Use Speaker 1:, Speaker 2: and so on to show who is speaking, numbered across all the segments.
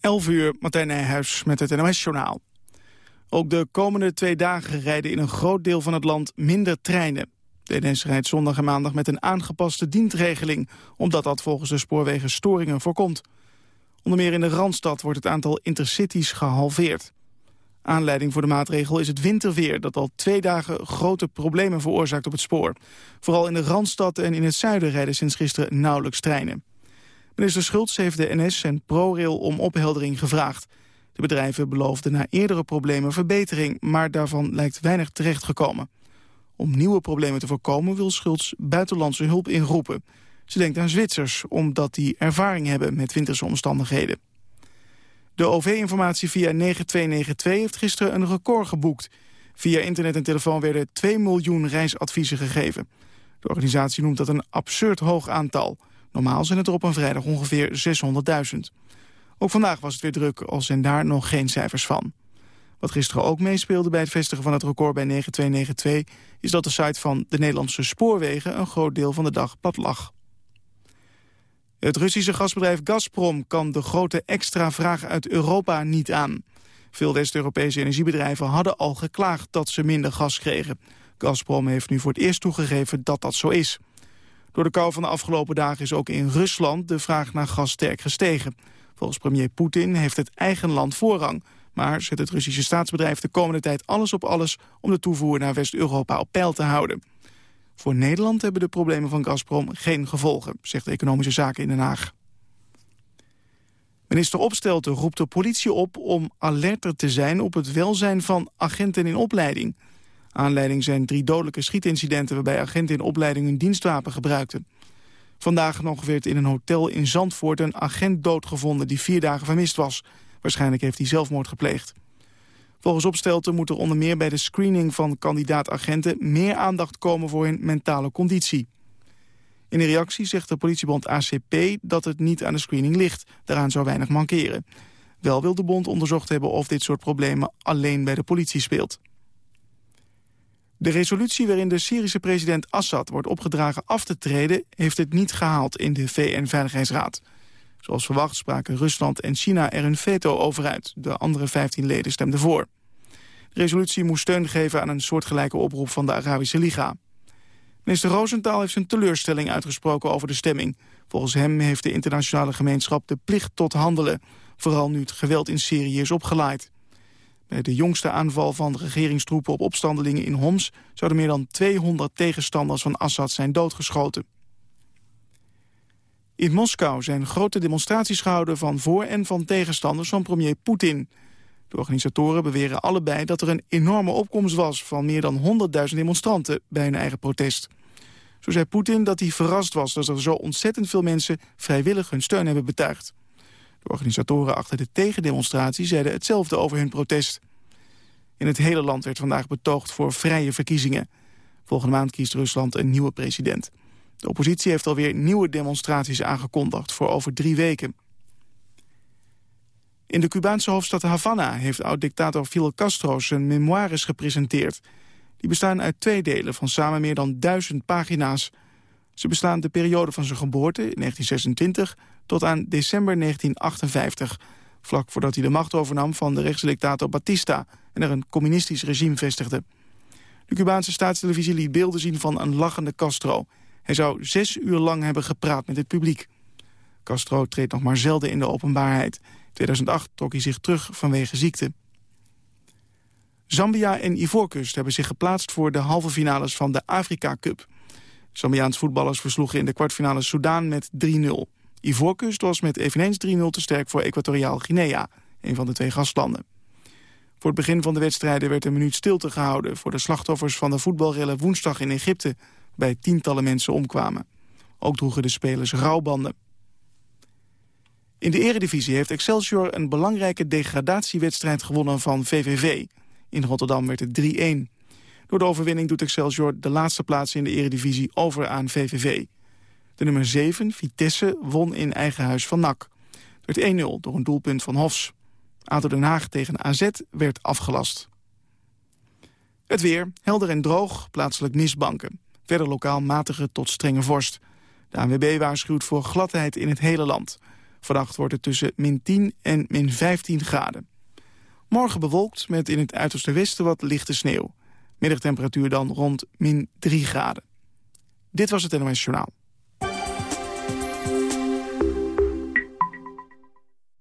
Speaker 1: 11 uur, Martijn Nijhuis met het NOS-journaal. Ook de komende twee dagen rijden in een groot deel van het land minder treinen. De NS rijdt zondag en maandag met een aangepaste dienstregeling... omdat dat volgens de spoorwegen storingen voorkomt. Onder meer in de Randstad wordt het aantal intercities gehalveerd. Aanleiding voor de maatregel is het winterweer... dat al twee dagen grote problemen veroorzaakt op het spoor. Vooral in de Randstad en in het zuiden rijden sinds gisteren nauwelijks treinen. Minister Schultz heeft de NS en ProRail om opheldering gevraagd. De bedrijven beloofden na eerdere problemen verbetering... maar daarvan lijkt weinig terechtgekomen. Om nieuwe problemen te voorkomen wil Schultz buitenlandse hulp inroepen. Ze denkt aan Zwitsers, omdat die ervaring hebben met winterse omstandigheden. De OV-informatie via 9292 heeft gisteren een record geboekt. Via internet en telefoon werden 2 miljoen reisadviezen gegeven. De organisatie noemt dat een absurd hoog aantal... Normaal zijn het er op een vrijdag ongeveer 600.000. Ook vandaag was het weer druk, al zijn daar nog geen cijfers van. Wat gisteren ook meespeelde bij het vestigen van het record bij 9292... is dat de site van de Nederlandse Spoorwegen een groot deel van de dag plat lag. Het Russische gasbedrijf Gazprom kan de grote extra vraag uit Europa niet aan. Veel West-Europese energiebedrijven hadden al geklaagd dat ze minder gas kregen. Gazprom heeft nu voor het eerst toegegeven dat dat zo is. Door de kou van de afgelopen dagen is ook in Rusland de vraag naar gas sterk gestegen. Volgens premier Poetin heeft het eigen land voorrang. Maar zet het Russische staatsbedrijf de komende tijd alles op alles... om de toevoer naar West-Europa op peil te houden. Voor Nederland hebben de problemen van Gazprom geen gevolgen... zegt de Economische Zaken in Den Haag. Minister Opstelten roept de politie op om alerter te zijn... op het welzijn van agenten in opleiding... Aanleiding zijn drie dodelijke schietincidenten... waarbij agenten in opleiding een dienstwapen gebruikten. Vandaag nog werd in een hotel in Zandvoort een agent doodgevonden... die vier dagen vermist was. Waarschijnlijk heeft hij zelfmoord gepleegd. Volgens Opstelten moet er onder meer bij de screening van kandidaat-agenten... meer aandacht komen voor hun mentale conditie. In reactie zegt de politiebond ACP dat het niet aan de screening ligt. Daaraan zou weinig mankeren. Wel wil de bond onderzocht hebben of dit soort problemen alleen bij de politie speelt. De resolutie waarin de Syrische president Assad wordt opgedragen af te treden... heeft het niet gehaald in de VN-veiligheidsraad. Zoals verwacht spraken Rusland en China er een veto over uit. De andere 15 leden stemden voor. De resolutie moest steun geven aan een soortgelijke oproep van de Arabische Liga. Minister Rosenthal heeft zijn teleurstelling uitgesproken over de stemming. Volgens hem heeft de internationale gemeenschap de plicht tot handelen... vooral nu het geweld in Syrië is opgeleid. Bij de jongste aanval van regeringstroepen op opstandelingen in Homs... zouden meer dan 200 tegenstanders van Assad zijn doodgeschoten. In Moskou zijn grote demonstraties gehouden van voor- en van tegenstanders van premier Poetin. De organisatoren beweren allebei dat er een enorme opkomst was... van meer dan 100.000 demonstranten bij hun eigen protest. Zo zei Poetin dat hij verrast was dat er zo ontzettend veel mensen... vrijwillig hun steun hebben betuigd. De organisatoren achter de tegendemonstratie zeiden hetzelfde over hun protest. In het hele land werd vandaag betoogd voor vrije verkiezingen. Volgende maand kiest Rusland een nieuwe president. De oppositie heeft alweer nieuwe demonstraties aangekondigd voor over drie weken. In de Cubaanse hoofdstad Havana heeft oud-dictator Fidel Castro zijn memoires gepresenteerd. Die bestaan uit twee delen van samen meer dan duizend pagina's. Ze beslaan de periode van zijn geboorte in 1926 tot aan december 1958... vlak voordat hij de macht overnam van de rechtse dictator Batista... en er een communistisch regime vestigde. De Cubaanse staatstelevisie liet beelden zien van een lachende Castro. Hij zou zes uur lang hebben gepraat met het publiek. Castro treedt nog maar zelden in de openbaarheid. In 2008 trok hij zich terug vanwege ziekte. Zambia en Ivoorkust hebben zich geplaatst voor de halve finales van de Afrika Cup. Zambiaans voetballers versloegen in de kwartfinale Soudaan met 3-0. Ivoorkust was met eveneens 3-0 te sterk voor Equatoriaal Guinea, een van de twee gastlanden. Voor het begin van de wedstrijden werd een minuut stilte gehouden... voor de slachtoffers van de voetbalrellen woensdag in Egypte... waarbij tientallen mensen omkwamen. Ook droegen de spelers rouwbanden. In de eredivisie heeft Excelsior een belangrijke degradatiewedstrijd gewonnen van VVV. In Rotterdam werd het 3-1. Door de overwinning doet Excelsior de laatste plaats in de eredivisie over aan VVV. De nummer 7, Vitesse, won in eigen huis van NAC. Het werd 1-0 door een doelpunt van Hofs. ADO Den Haag tegen AZ werd afgelast. Het weer, helder en droog, plaatselijk mistbanken. Verder lokaal matige tot strenge vorst. De ANWB waarschuwt voor gladheid in het hele land. Vannacht wordt het tussen min 10 en min 15 graden. Morgen bewolkt met in het uiterste westen wat lichte sneeuw. Middagtemperatuur dan rond min 3 graden. Dit was het NOS Journaal.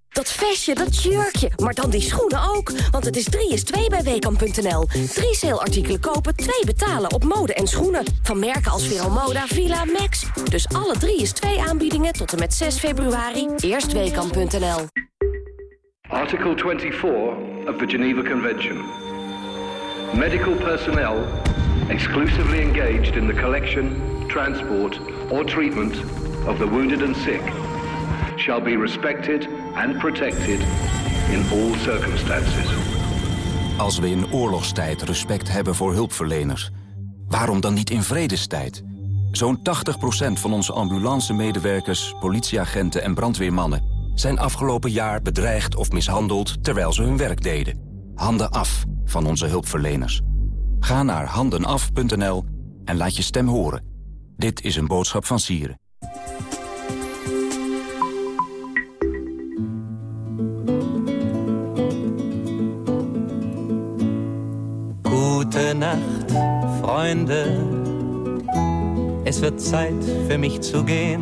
Speaker 2: Dat vestje, dat jurkje, maar dan die schoenen ook. Want het is 3 is 2 bij Weekamp.nl. Drie saleartikelen kopen, twee betalen op mode en schoenen. Van merken als Vero Moda, Villa, Max. Dus alle 3 is 2 aanbiedingen tot en met 6 februari. Eerst Weekamp.nl.
Speaker 3: Article 24 of the Geneva Convention. Medical personnel exclusively engaged in the collection, transport or treatment of the wounded and sick shall be respected and protected in all circumstances.
Speaker 4: Als we in oorlogstijd respect hebben voor hulpverleners, waarom dan niet in vredestijd? Zo'n 80% van onze ambulance-medewerkers, politieagenten en brandweermannen... zijn afgelopen jaar bedreigd of mishandeld terwijl ze hun werk deden. Handen af van onze hulpverleners. Ga naar handenaf.nl en laat je stem horen. Dit is een boodschap van Sieren.
Speaker 5: Nacht, Freunde. Es wird Zeit für mich zu gehen.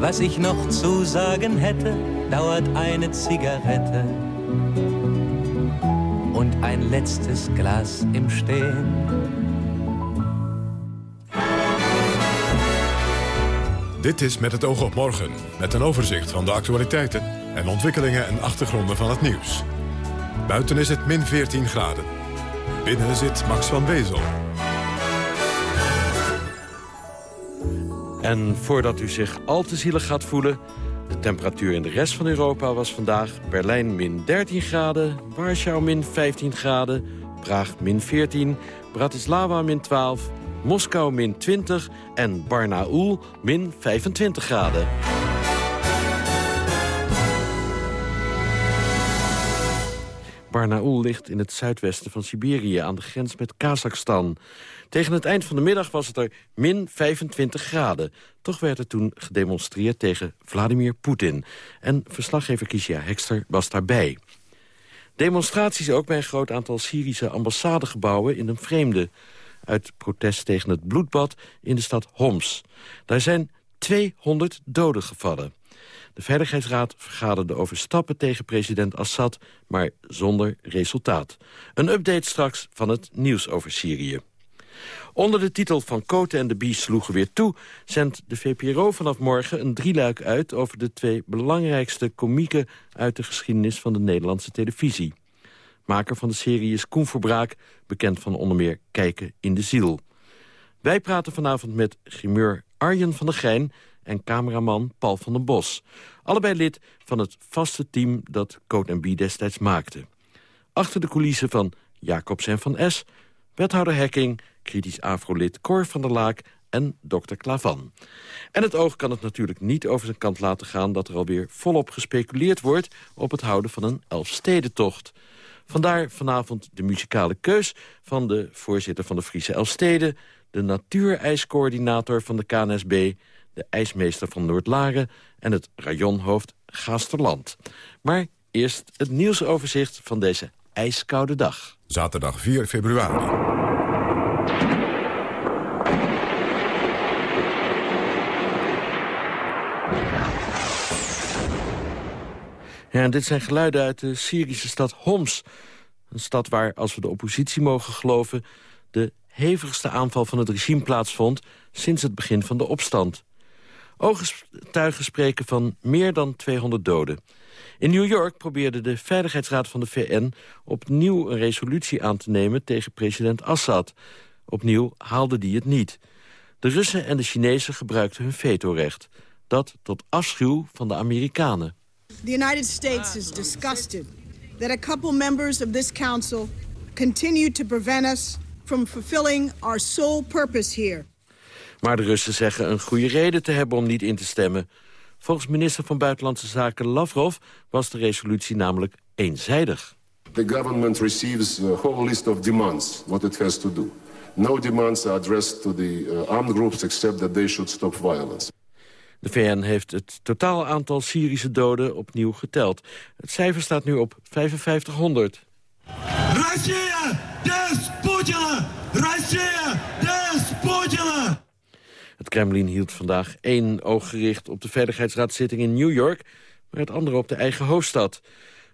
Speaker 5: Was ich noch zu sagen hätte, dauert eine Zigarette und ein letztes Glas im Stehen.
Speaker 6: Dit is Met het oog op morgen, met een overzicht van de actualiteiten en ontwikkelingen en achtergronden van het nieuws. Buiten is het min 14 graden. Binnen zit Max van Wezel.
Speaker 7: En voordat u zich al te zielig gaat voelen... temperatuur in de rest van Europa was vandaag... Berlijn min 13 graden, Warschau min 15 graden... Praag min 14, Bratislava min 12, Moskou min 20... en Barnaul min 25 graden. Barnaul ligt in het zuidwesten van Siberië... aan de grens met Kazachstan. Tegen het eind van de middag was het er min 25 graden. Toch werd er toen gedemonstreerd tegen Vladimir Poetin. En verslaggever Kisia Hekster was daarbij. Demonstraties ook bij een groot aantal Syrische ambassadegebouwen in een vreemde. Uit protest tegen het bloedbad in de stad Homs. Daar zijn 200 doden gevallen. De Veiligheidsraad vergaderde over stappen tegen president Assad, maar zonder resultaat. Een update straks van het nieuws over Syrië. Onder de titel Van Koten en de Bies sloegen weer toe... zendt de VPRO vanaf morgen een drieluik uit... over de twee belangrijkste komieken uit de geschiedenis van de Nederlandse televisie. Maker van de serie is Koen Verbraak, bekend van onder meer Kijken in de Ziel. Wij praten vanavond met grimeur Arjen van der Geijn en cameraman Paul van den Bos. Allebei lid van het vaste team dat Code B destijds maakte. Achter de coulissen van Jacobs en van S, wethouder Hekking... kritisch afrolid Cor van der Laak en dokter Klavan. En het oog kan het natuurlijk niet over zijn kant laten gaan... dat er alweer volop gespeculeerd wordt op het houden van een Elfstedentocht. Vandaar vanavond de muzikale keus van de voorzitter van de Friese Elfsteden... de natuurijscoördinator van de KNSB de ijsmeester van Noordlaren en het rajonhoofd Gaasterland. Maar eerst het nieuwsoverzicht van deze ijskoude dag.
Speaker 6: Zaterdag 4 februari.
Speaker 7: Ja, en dit zijn geluiden uit de Syrische stad Homs. Een stad waar, als we de oppositie mogen geloven... de hevigste aanval van het regime plaatsvond sinds het begin van de opstand. Ooggetuigen spreken van meer dan 200 doden. In New York probeerde de Veiligheidsraad van de VN opnieuw een resolutie aan te nemen tegen president Assad. Opnieuw haalde die het niet. De Russen en de Chinezen gebruikten hun vetorecht. Dat tot afschuw van de Amerikanen.
Speaker 8: The United States is disgusted that a couple members of this council continue to prevent us from fulfilling our sole purpose here.
Speaker 7: Maar de Russen zeggen een goede reden te hebben om niet in te stemmen. Volgens minister van Buitenlandse Zaken Lavrov was de resolutie namelijk eenzijdig.
Speaker 9: The government receives a whole list of demands, what it has to do. No demands are addressed to the uh, armed groups except that they should stop violence.
Speaker 7: De VN heeft het totaal aantal Syrische doden opnieuw geteld. Het cijfer staat nu op 5500. Russia despotila! Russia despotila! Het Kremlin hield vandaag één oog gericht op de Veiligheidsraadzitting in New York... maar het andere op de eigen hoofdstad.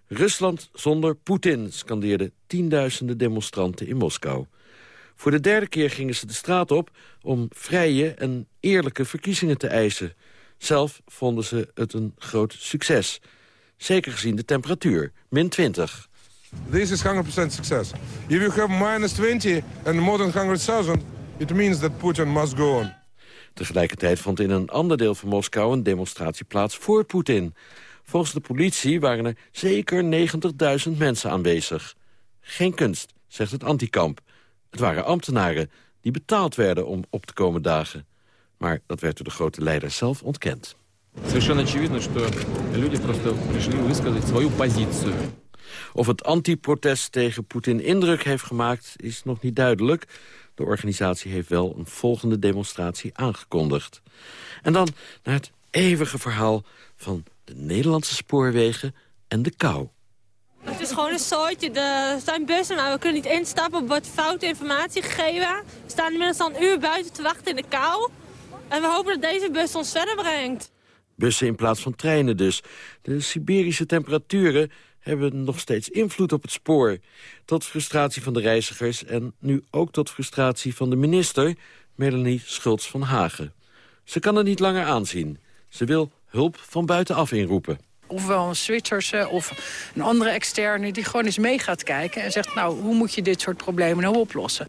Speaker 7: Rusland zonder Poetin, scandeerden tienduizenden demonstranten in Moskou. Voor de derde keer gingen ze de straat op om vrije en eerlijke verkiezingen te eisen. Zelf vonden ze het een groot succes. Zeker gezien de temperatuur, min 20.
Speaker 10: This is 100% success. If you have minus 20 and more than 100.000, it means that Putin must go on.
Speaker 7: Tegelijkertijd vond in een ander deel van Moskou een demonstratie plaats voor Poetin. Volgens de politie waren er zeker 90.000 mensen aanwezig. Geen kunst, zegt het antikamp. Het waren ambtenaren die betaald werden om op te komen dagen. Maar dat werd door de grote leider zelf ontkend. Of het antiprotest tegen Poetin indruk heeft gemaakt, is nog niet duidelijk. De organisatie heeft wel een volgende demonstratie aangekondigd. En dan naar het eeuwige verhaal van de Nederlandse spoorwegen en de kou.
Speaker 11: Het is gewoon een soortje. Er zijn bussen, maar we kunnen niet instappen. Er wordt foute informatie gegeven. We staan inmiddels al een uur buiten te wachten in de kou. En we hopen dat deze bus ons verder brengt.
Speaker 7: Bussen in plaats van treinen dus. De Siberische temperaturen hebben nog steeds invloed op het spoor. Tot frustratie van de reizigers en nu ook tot frustratie van de minister... Melanie Schultz van Hagen. Ze kan het niet langer aanzien. Ze wil hulp van buitenaf inroepen.
Speaker 12: Ofwel een Zwitserse of een andere externe die gewoon eens mee gaat kijken... en zegt, nou, hoe moet je dit soort problemen nou oplossen?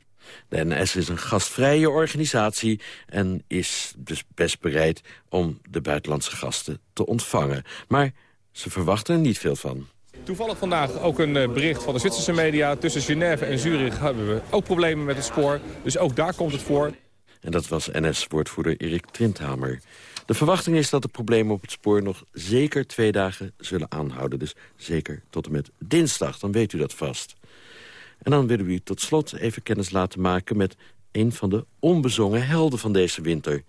Speaker 7: De NS is een gastvrije organisatie en is dus best bereid om de buitenlandse gasten te ontvangen. Maar ze verwachten er niet veel van.
Speaker 13: Toevallig vandaag ook een eh, bericht van de Zwitserse media. Tussen Genève en Zurich hebben we ook problemen met het spoor. Dus ook daar komt het voor.
Speaker 7: En dat was NS-woordvoerder Erik Twinthamer. De verwachting is dat de problemen op het spoor nog zeker twee dagen zullen aanhouden. Dus zeker tot en met dinsdag, dan weet u dat vast. En dan willen we u tot slot even kennis laten maken... met een van de onbezongen helden van deze winter.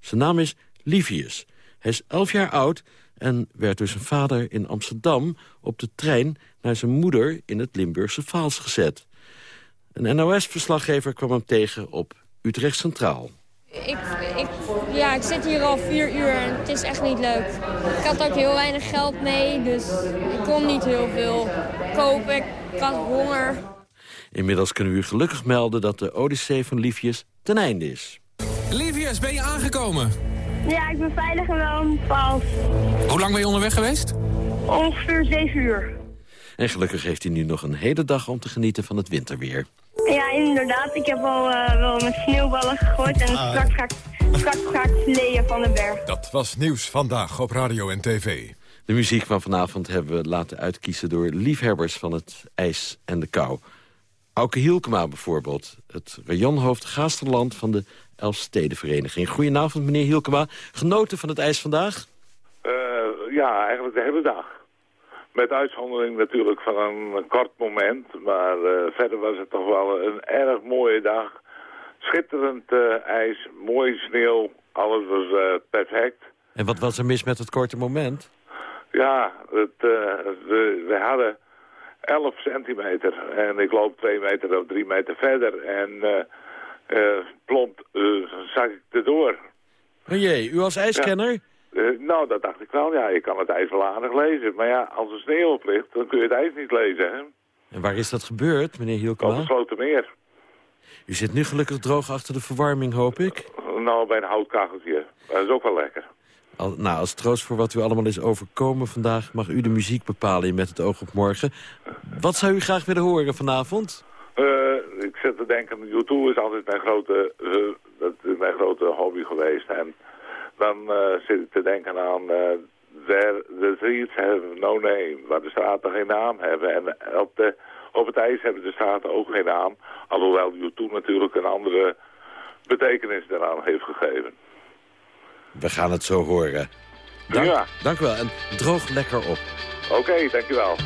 Speaker 7: Zijn naam is Livius. Hij is elf jaar oud en werd door zijn vader in Amsterdam... op de trein naar zijn moeder in het Limburgse Vaals gezet. Een NOS-verslaggever kwam hem tegen op Utrecht Centraal.
Speaker 14: Ik, ik, ja, ik zit hier al vier uur en het is echt niet leuk. Ik had ook heel weinig geld mee, dus ik kon niet heel veel kopen. Ik had honger.
Speaker 7: Inmiddels kunnen we u gelukkig melden dat de Odyssee van Liefjes ten einde is.
Speaker 15: Liefjes, ben je aangekomen?
Speaker 16: Ja, ik ben veilig en wel een paal.
Speaker 15: Hoe lang ben je onderweg geweest?
Speaker 16: Ongeveer zeven uur.
Speaker 7: En gelukkig heeft hij nu nog een hele dag om te genieten van het winterweer.
Speaker 16: Ja, inderdaad. Ik heb al uh, wel met sneeuwballen gegooid en ah. straks, ga ik, straks ga ik van de berg.
Speaker 6: Dat was Nieuws Vandaag op Radio en TV.
Speaker 7: De muziek van vanavond hebben we laten uitkiezen door liefhebbers van het ijs en de kou. Auke Hielkema bijvoorbeeld, het rayonhoofd Gaasterland van de Elfstedenvereniging. Goedenavond meneer Hielkema, genoten van het ijs vandaag?
Speaker 17: Uh, ja, eigenlijk de hele dag. Met uitzondering natuurlijk van een kort moment. Maar uh, verder was het toch wel een erg mooie dag. Schitterend uh, ijs, mooie sneeuw. Alles was perfect.
Speaker 7: En wat was er mis met het korte moment?
Speaker 17: Ja, het, we, we, hadden 11 centimeter. En ik loop 2 meter of 3 meter verder. En plomp zag ik erdoor.
Speaker 7: Oh jee, u als ijskenner?
Speaker 17: Uh, nou, dat dacht ik wel. Ja, je kan het ijs wel aardig lezen. Maar ja, als er sneeuw op ligt, dan kun je het ijs niet lezen, hè?
Speaker 7: En waar is dat gebeurd, meneer Hielkema?
Speaker 17: Op het meer.
Speaker 7: U zit nu gelukkig droog achter de verwarming, hoop ik?
Speaker 17: Nou, bij een houtkacheltje. Dat is ook wel lekker.
Speaker 7: Nou, als troost voor wat u allemaal is overkomen vandaag... mag u de muziek bepalen Met het oog op morgen. Wat zou u graag willen horen vanavond?
Speaker 17: Uh, ik zit te denken, YouTube is altijd mijn grote, uh, dat mijn grote hobby geweest. En dan uh, zit ik te denken aan There, the streets have no name, waar de straten geen naam hebben. En op, de, op het ijs hebben de straten ook geen naam, alhoewel U2 natuurlijk een andere betekenis daaraan heeft gegeven.
Speaker 7: We gaan het zo horen. Dank, ja. dank u wel en droog lekker op.
Speaker 17: Oké, okay, dankjewel.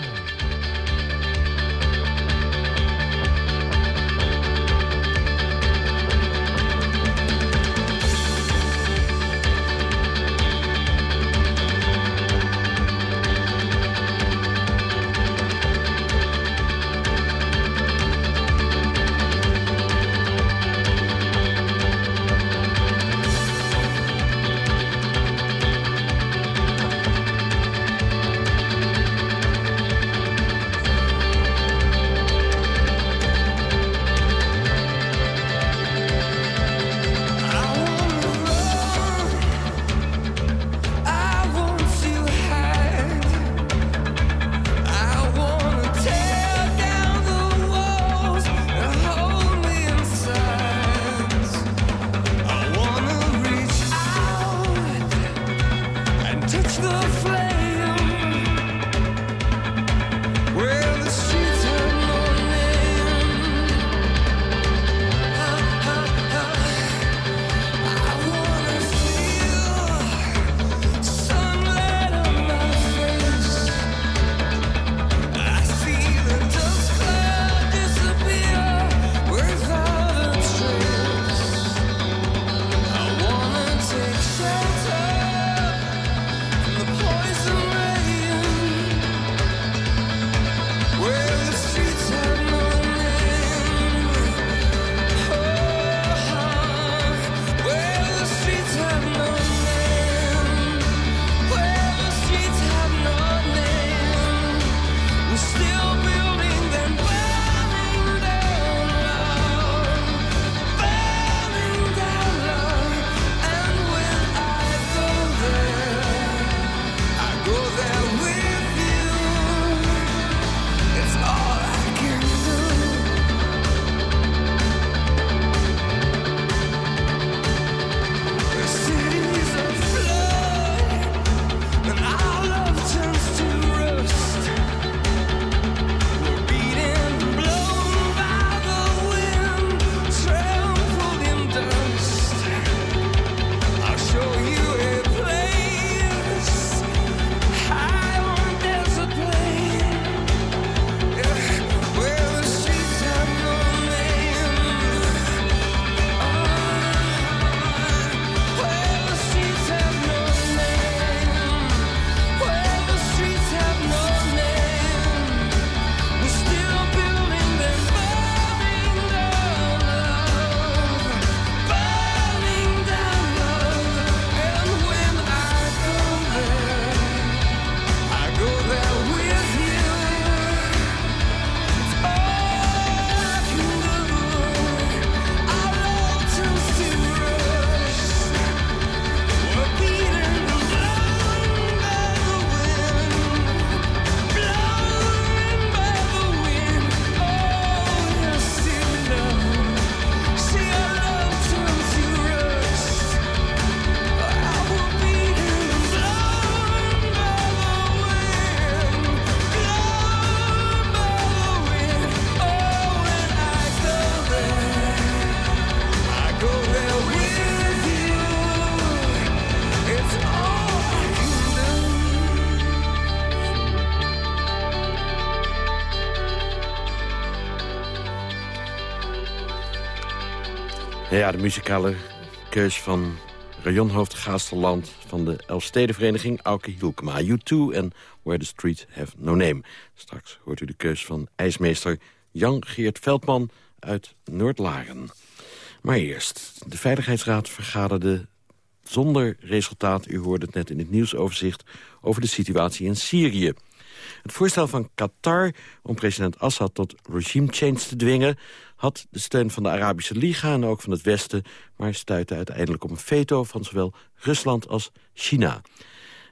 Speaker 7: De muzikale keus van rajonhoofd Gaasterland... van de Elfstedenvereniging Auke Hielkema. U2 en Where the Street Have No Name. Straks hoort u de keus van ijsmeester Jan Geert Veldman uit Noordlaren. Maar eerst, de Veiligheidsraad vergaderde zonder resultaat... u hoorde het net in het nieuwsoverzicht over de situatie in Syrië. Het voorstel van Qatar om president Assad tot regime change te dwingen... had de steun van de Arabische Liga en ook van het Westen... maar stuitte uiteindelijk op een veto van zowel Rusland als China.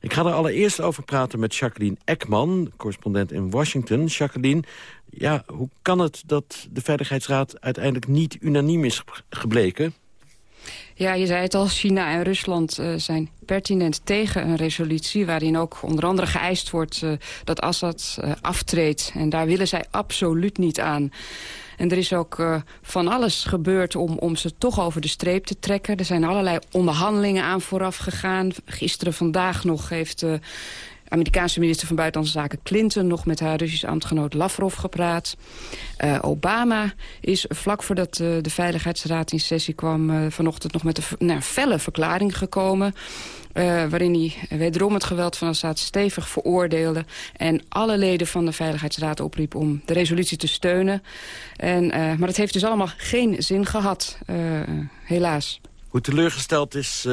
Speaker 7: Ik ga er allereerst over praten met Jacqueline Ekman, correspondent in Washington. Jacqueline, ja, hoe kan het dat de Veiligheidsraad uiteindelijk niet unaniem is gebleken?
Speaker 18: Ja, je zei het al, China en Rusland uh, zijn pertinent tegen een resolutie... waarin ook onder andere geëist wordt uh, dat Assad uh, aftreedt. En daar willen zij absoluut niet aan. En er is ook van alles gebeurd om, om ze toch over de streep te trekken. Er zijn allerlei onderhandelingen aan vooraf gegaan. Gisteren, vandaag nog heeft Amerikaanse minister van Buitenlandse Zaken Clinton... nog met haar Russische ambtgenoot Lavrov gepraat. Uh, Obama is vlak voordat uh, de Veiligheidsraad in sessie kwam... Uh, vanochtend nog met een nou, felle verklaring gekomen... waarin hij wederom het geweld van Assad stevig veroordeelde... en alle leden van de Veiligheidsraad opriep om de resolutie te steunen. En, maar het heeft dus allemaal geen zin gehad, helaas.
Speaker 7: Hoe teleurgesteld is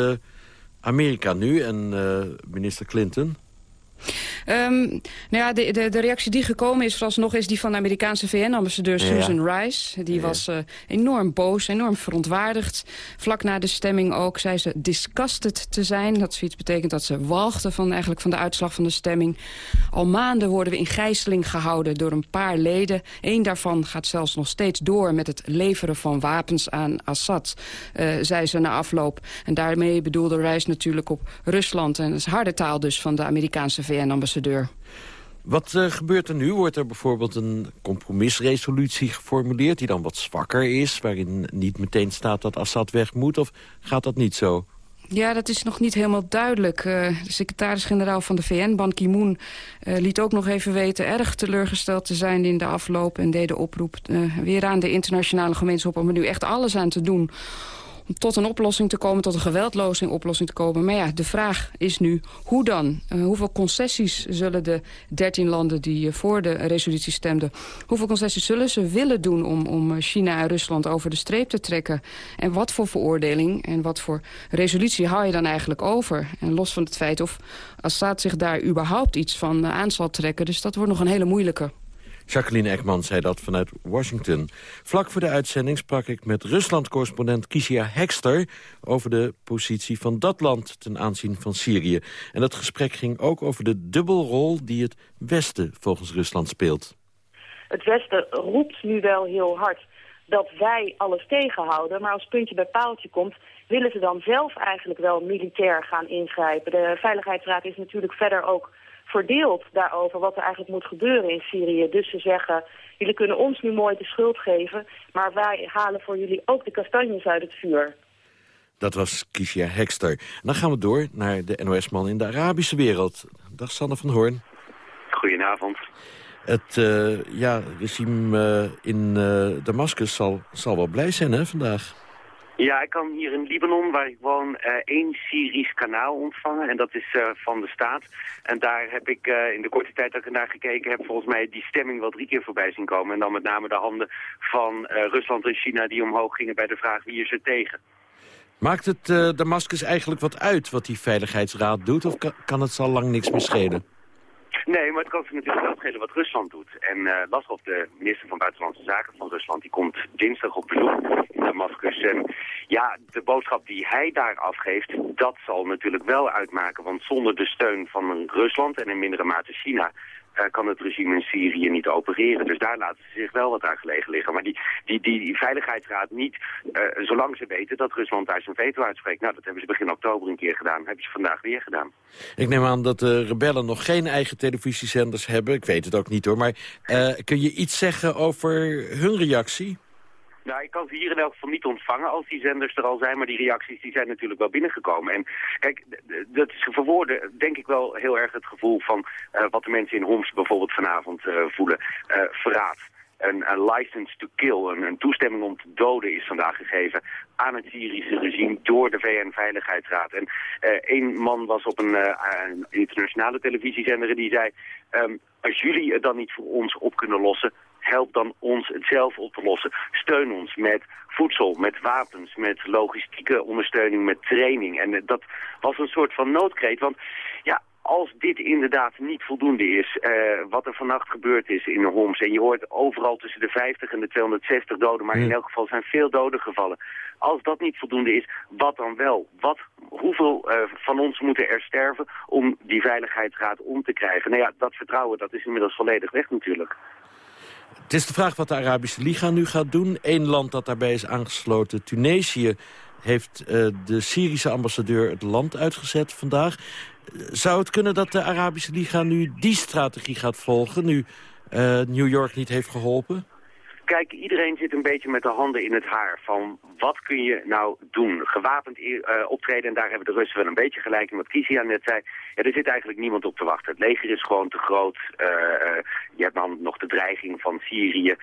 Speaker 7: Amerika nu en minister Clinton?
Speaker 18: Um, nou ja, de, de, de, reactie die gekomen is vooralsnog is die van de Amerikaanse VN-ambassadeur Susan Rice. Die was uh, enorm boos, enorm verontwaardigd. Vlak na de stemming ook zei ze disgusted te zijn. Dat zoiets betekent dat ze walgde van, eigenlijk van de uitslag van de stemming. Al maanden worden we in gijzeling gehouden door een paar leden. Eén daarvan gaat zelfs nog steeds door met het leveren van wapens aan Assad, uh, zei ze na afloop. En daarmee bedoelde Rice natuurlijk op Rusland. En dat is harde taal dus van de Amerikaanse VN-ambassadeur.
Speaker 7: Wat uh, gebeurt er nu? Wordt er bijvoorbeeld een compromisresolutie geformuleerd... die dan wat zwakker is, waarin niet meteen staat dat Assad weg moet? Of gaat dat niet zo?
Speaker 18: Ja, dat is nog niet helemaal duidelijk. Uh, de secretaris-generaal van de VN, Ban Ki-moon, uh, liet ook nog even weten... erg teleurgesteld te zijn in de afloop en deed de oproep weer aan de internationale gemeenschap... om er nu echt alles aan te doen om tot een oplossing te komen, tot een geweldloze oplossing te komen. Maar ja, de vraag is nu, hoe dan? Uh, hoeveel concessies zullen de dertien landen die uh, voor de resolutie stemden... hoeveel concessies zullen ze willen doen om, om China en Rusland over de streep te trekken? En wat voor veroordeling en wat voor resolutie hou je dan eigenlijk over? En los van het feit of Assad zich daar überhaupt iets van aan zal trekken. Dus dat wordt nog een hele moeilijke.
Speaker 7: Jacqueline Ekman zei dat vanuit Washington. Vlak voor de uitzending sprak ik met Rusland-correspondent Kisia Hekster... over de positie van dat land ten aanzien van Syrië. En dat gesprek ging ook over de dubbelrol die het Westen volgens Rusland speelt.
Speaker 19: Het Westen roept nu wel heel hard dat wij alles tegenhouden... maar als puntje bij paaltje komt willen ze dan zelf eigenlijk wel militair gaan ingrijpen. De Veiligheidsraad is natuurlijk verder ook verdeeld daarover wat er eigenlijk moet gebeuren in Syrië. Dus ze zeggen, jullie kunnen ons nu mooi de schuld geven... maar wij halen voor jullie ook de kastanjes uit het vuur.
Speaker 7: Dat was Kishia Hekster. Dan gaan we door naar de NOS-man in de Arabische wereld. Dag Sanne van Hoorn.
Speaker 20: Goedenavond.
Speaker 7: Het uh, ja, regime uh, in uh, Damascus zal, zal wel blij zijn hè, vandaag.
Speaker 20: Ja, ik kan hier in Libanon, waar ik woon, uh, één Syrisch kanaal ontvangen. En dat is uh, van de staat. En daar heb ik uh, in de korte tijd dat ik naar gekeken heb... volgens mij die stemming wel drie keer voorbij zien komen. En dan met name de handen van Rusland en China die omhoog gingen... bij de vraag wie is er tegen.
Speaker 7: Maakt het Damascus eigenlijk wat uit wat die Veiligheidsraad doet? Of kan, kan het al lang niks meer schelen?
Speaker 20: Nee, maar het kan natuurlijk wel schelen wat Rusland doet. En uh, Lavrov, de minister van Buitenlandse Zaken van Rusland, die komt dinsdag op bezoek in Damascus. En ja, de boodschap die hij daar afgeeft, dat zal natuurlijk wel uitmaken. Want zonder de steun van Rusland en in mindere mate China kan het regime in Syrië niet opereren. Dus daar laten ze zich wel wat aan gelegen liggen. Maar die, die, die, Veiligheidsraad niet, uh, zolang ze weten dat Rusland daar zijn veto uitspreekt. Nou, dat hebben ze begin oktober een keer gedaan. Dat hebben ze vandaag weer gedaan.
Speaker 7: Ik neem aan dat de rebellen nog geen eigen televisiezenders hebben. Ik weet het ook niet hoor. Maar uh, kun je iets zeggen over hun reactie?
Speaker 20: Nou, ik kan ze hier in elk geval niet ontvangen als die zenders er al zijn. Maar die reacties die zijn natuurlijk wel binnengekomen. En kijk, dat is verwoorden denk ik wel heel erg het gevoel van uh, wat de mensen in Homs bijvoorbeeld vanavond uh, voelen. Uh, verraad. een, een license to kill, een, een toestemming om te doden is vandaag gegeven aan het Syrische regime door de VN-veiligheidsraad. En één man was op een, internationale televisiezender die zei... Um, als jullie het dan niet voor ons op kunnen lossen, help dan ons het zelf op te lossen. Steun ons met voedsel, met wapens, met logistieke ondersteuning, met training. En dat was een soort van noodkreet, want ja, als dit inderdaad niet voldoende is, uh, wat er vannacht gebeurd is in Homs... en je hoort overal tussen de 50 en de 260 doden... maar in elk geval zijn veel doden gevallen. Als dat niet voldoende is, wat dan wel? Wat, hoeveel uh, van ons moeten er sterven om die veiligheidsraad om te krijgen? Nou ja, dat vertrouwen dat is inmiddels volledig weg natuurlijk.
Speaker 7: Het is de vraag wat de Arabische Liga nu gaat doen. Eén land dat daarbij is aangesloten, Tunesië heeft uh, de Syrische ambassadeur het land uitgezet vandaag. Zou het kunnen dat de Arabische Liga nu die strategie gaat volgen... nu uh, New York niet heeft geholpen?
Speaker 20: Kijk, iedereen zit een beetje met de handen in het haar van wat kun je nou doen? Gewapend uh, optreden, en daar hebben de Russen wel een beetje gelijk in wat Kisia net zei. Er zit eigenlijk niemand op te wachten. Het leger is gewoon te groot. Uh, je hebt dan nog de dreiging van Syrië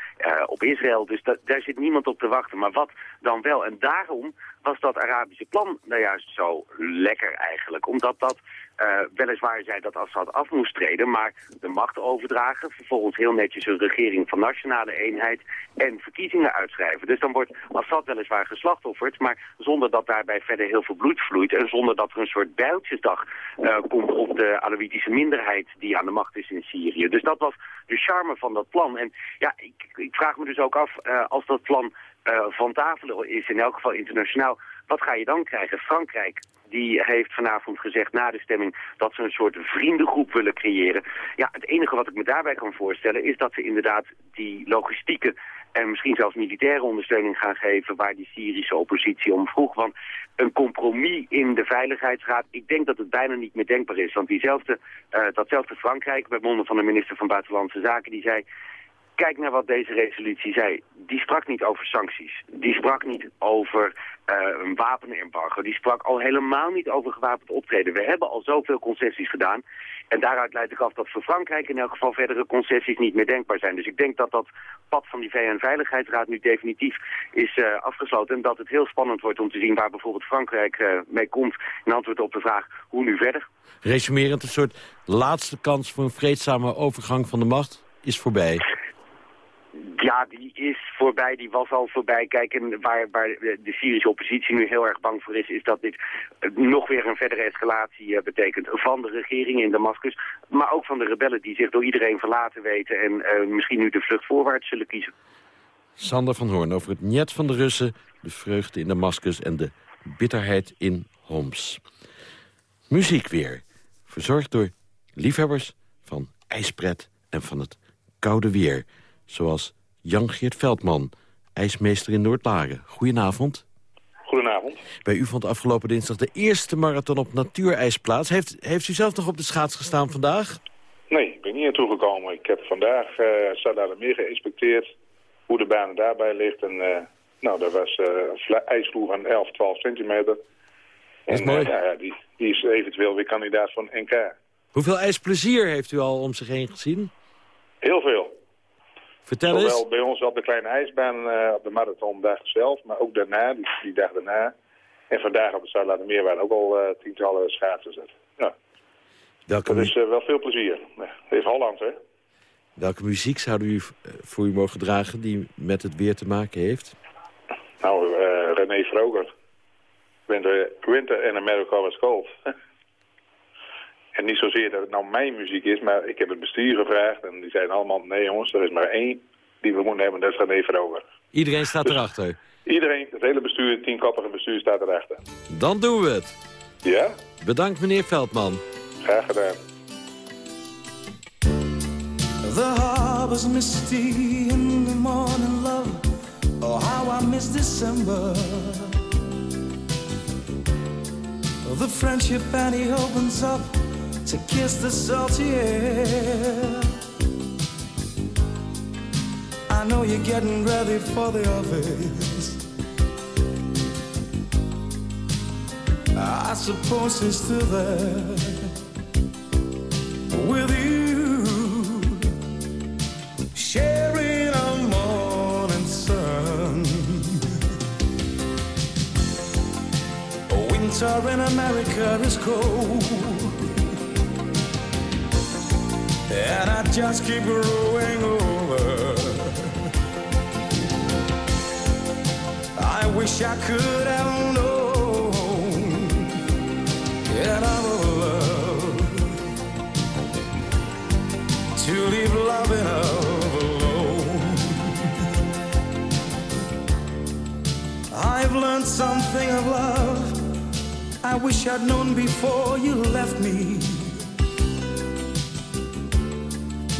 Speaker 20: op Israël. Dus daar zit niemand op te wachten. Maar wat dan wel? En daarom was dat Arabische plan nou juist zo lekker eigenlijk. Omdat dat uh, weliswaar zei dat Assad af moest treden, maar de macht overdragen, vervolgens heel netjes een regering van nationale eenheid en verkiezingen uitschrijven. Dus dan wordt Assad weliswaar geslachtofferd, maar zonder dat daarbij verder heel veel bloed vloeit en zonder dat er een soort bijltjesdag uh, komt op de Alawitische minderheid die aan de macht is in Syrië. Dus dat was de charme van dat plan. En ja, ik, ik vraag me dus ook af, uh, als dat plan uh, van tafel is, in elk geval internationaal, wat ga je dan krijgen? Frankrijk die heeft vanavond gezegd na de stemming dat ze een soort vriendengroep willen creëren. Ja, het enige wat ik me daarbij kan voorstellen is dat ze inderdaad die logistieke en misschien zelfs militaire ondersteuning gaan geven waar die Syrische oppositie om vroeg. Want een compromis in de Veiligheidsraad, ik denk dat het bijna niet meer denkbaar is. Want diezelfde, uh, datzelfde Frankrijk, bij monden van de minister van Buitenlandse Zaken, die zei kijk naar wat deze resolutie zei. Die sprak niet over sancties. Die sprak niet over uh, een wapenembargo. Die sprak al helemaal niet over gewapend optreden. We hebben al zoveel concessies gedaan. En daaruit leid ik af dat voor Frankrijk in elk geval verdere concessies niet meer denkbaar zijn. Dus ik denk dat dat pad van die VN-veiligheidsraad nu definitief is uh, afgesloten. En dat het heel spannend wordt om te zien waar bijvoorbeeld Frankrijk uh, mee komt. In antwoord op de vraag hoe nu verder.
Speaker 7: Resumerend, een soort laatste kans voor een vreedzame overgang van de macht is voorbij.
Speaker 20: Ja, die is voorbij, die was al voorbij. Kijk, en waar, waar de Syrische oppositie nu heel erg bang voor is... is dat dit nog weer een verdere escalatie uh, betekent van de regering in Damascus... maar ook van de rebellen die zich door iedereen verlaten weten... en uh, misschien nu de vlucht voorwaarts zullen kiezen.
Speaker 7: Sander van Hoorn over het net van de Russen... de vreugde in Damascus en de bitterheid in Homs. Muziek weer, verzorgd door liefhebbers van ijspret en van het koude weer... Zoals Jan-Geert Veldman, ijsmeester in Noordlaren. Goedenavond.
Speaker 21: Goedenavond.
Speaker 7: Bij u vond afgelopen dinsdag de eerste marathon op natuurijs plaats. Heeft, heeft u zelf nog op de schaats gestaan vandaag?
Speaker 21: Nee, ik ben niet naartoe gekomen. Ik heb vandaag uh, meer geïnspecteerd hoe de baan daarbij ligt. En uh, nou, dat was uh, ijsvloer van 11, 12 centimeter.
Speaker 7: Dat is mooi.
Speaker 21: ja, die, die is eventueel weer kandidaat een NK.
Speaker 7: Hoeveel ijsplezier heeft u al om zich heen gezien?
Speaker 21: Heel veel.
Speaker 7: Vertel eens.
Speaker 21: Zowel bij ons op de kleine ijsbaan uh, op de marathondag zelf, maar ook daarna, die, die dag daarna. En vandaag op de Zuidladermeer waren ook al uh, tientallen schaatsers. Ja.
Speaker 7: Welke
Speaker 21: dat is uh, wel veel plezier. Het is Holland, hè.
Speaker 7: Welke muziek zouden u voor u mogen dragen die met het weer te maken heeft?
Speaker 21: Nou, René Vroger. Winter, winter in America was cold. En niet zozeer dat het nou mijn muziek is, maar ik heb het bestuur gevraagd. En die zeiden allemaal, nee jongens, er is maar één die we moeten hebben, dat is René Vroger.
Speaker 7: Iedereen staat dus erachter?
Speaker 21: Iedereen, het hele bestuur, het tienkoppige bestuur staat erachter.
Speaker 7: Dan doen we het.
Speaker 21: Ja?
Speaker 7: Bedankt meneer Veldman.
Speaker 21: Graag gedaan.
Speaker 22: The harbor's misty in the morning, love. Oh, how I miss December. The friendship and he opens up to kiss the salty air. I know you're getting ready for the office. I suppose it's still there with you, sharing a morning sun. Winter in America is cold. And I just keep growing over. I wish I could have known another love to leave love alone. I've learned something of love I wish I'd known before you left me.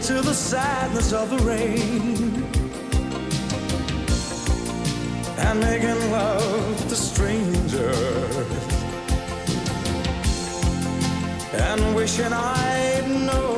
Speaker 22: into the sadness of the rain. And making love to strangers and wishing I'd known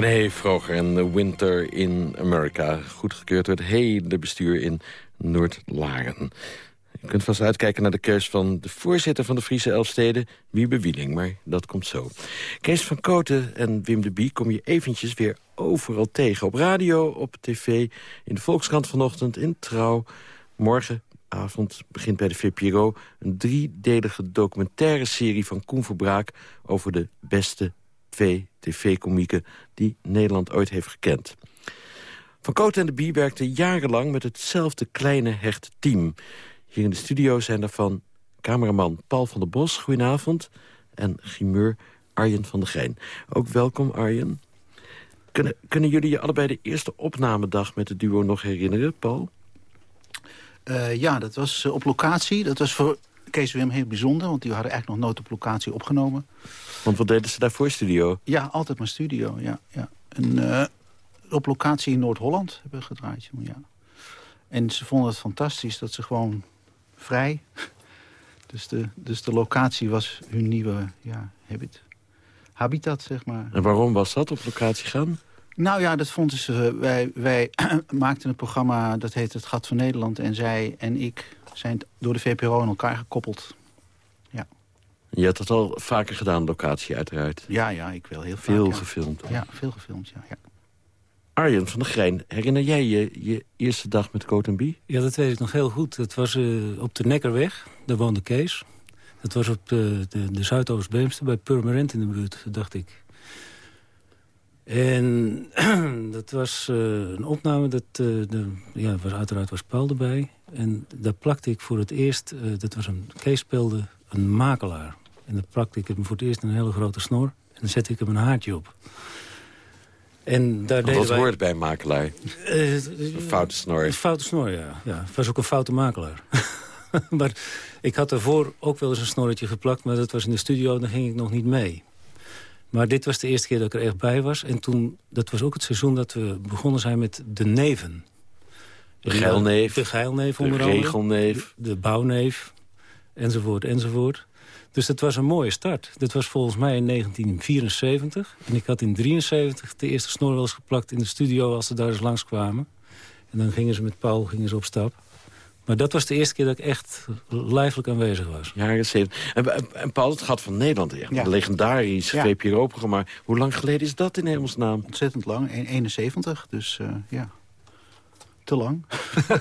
Speaker 7: René Vroger en Winter in America. Goedgekeurd door het hele bestuur in Noord-Laren. Je kunt vast uitkijken naar de keus van de voorzitter van de Friese Elfsteden, Wiebe Wieling, maar dat komt zo. Kees van Koten en Wim de Bie kom je eventjes weer overal tegen. Op radio, op tv, in de Volkskrant vanochtend, in Trouw. Morgenavond begint bij de VPRO een driedelige documentaire serie van Koen Verbraak over de beste tv-komieken die Nederland ooit heeft gekend. Van Koot en de Bie werkten jarenlang met hetzelfde kleine hechte team. Hier in de studio zijn daarvan cameraman Paul van der Bos, goedenavond... en grimeur Arjen van der Geijn. Ook welkom, Arjen. Kunnen, kunnen jullie je allebei de eerste opnamedag met het duo nog herinneren, Paul?
Speaker 23: Uh, ja, dat was uh, op locatie. Dat was voor Kees Wim heel bijzonder, want die hadden eigenlijk nog nooit op locatie opgenomen.
Speaker 7: Want wat deden ze daar voor studio?
Speaker 23: Ja, altijd maar studio, ja. ja. En uh, op locatie in Noord-Holland hebben we gedraaid, ja. En ze vonden het fantastisch dat ze gewoon vrij... Dus de, dus de locatie was hun nieuwe ja, habit. habitat, zeg maar.
Speaker 7: En waarom was dat, op locatie gaan?
Speaker 23: Nou ja, dat vonden ze... Wij, wij maakten een programma, dat heet Het Gat van Nederland. En zij en ik zijn door de VPRO aan elkaar gekoppeld. Ja.
Speaker 7: Je had dat al vaker gedaan, locatie uiteraard.
Speaker 23: Ja, ja, ik wil heel
Speaker 7: veel
Speaker 23: ja.
Speaker 7: gefilmd.
Speaker 23: Ja, veel gefilmd, ja. ja.
Speaker 7: Arjen van der Grijn, herinner jij je je eerste dag met Coat Bie?
Speaker 24: Ja, dat weet ik nog heel goed. Het was uh, op de Nekkerweg, daar woonde Kees. Dat was op de, de, de Zuidoost-Beemster bij Purmerend in de buurt, dacht ik. En dat was uh, een opname, dat, uh, de, ja, was, uiteraard was Paul erbij. En daar plakte ik voor het eerst, uh, dat was een, Kees speelde een makelaar. En daar plakte ik hem voor het eerst een hele grote snor. En dan zette ik hem een haartje op. En daar
Speaker 7: Wat
Speaker 24: wij...
Speaker 7: hoort bij een makelaar? een foute snor.
Speaker 24: Een foute snor, ja. ja. Het was ook een foute makelaar. maar ik had daarvoor ook wel eens een snorretje geplakt... maar dat was in de studio, dan ging ik nog niet mee. Maar dit was de eerste keer dat ik er echt bij was. En toen, dat was ook het seizoen dat we begonnen zijn met de neven.
Speaker 7: De geilneef.
Speaker 24: De geilneef onder
Speaker 7: de
Speaker 24: andere.
Speaker 7: regelneef.
Speaker 24: De, de bouwneef. Enzovoort, enzovoort. Dus dat was een mooie start. Dat was volgens mij in 1974. En ik had in 1973 de eerste snorwels geplakt in de studio... als ze daar eens langskwamen. En dan gingen ze met Paul gingen ze op stap. Maar dat was de eerste keer dat ik echt lijfelijk aanwezig was.
Speaker 7: Jaren 70. En, en Paul, het gaat van Nederland. Echt. Een legendarisch
Speaker 23: Ja.
Speaker 7: VPRO-programma. Hoe lang geleden is dat in hemelsnaam?
Speaker 23: Ontzettend lang, in 71, dus eh, ja, te lang.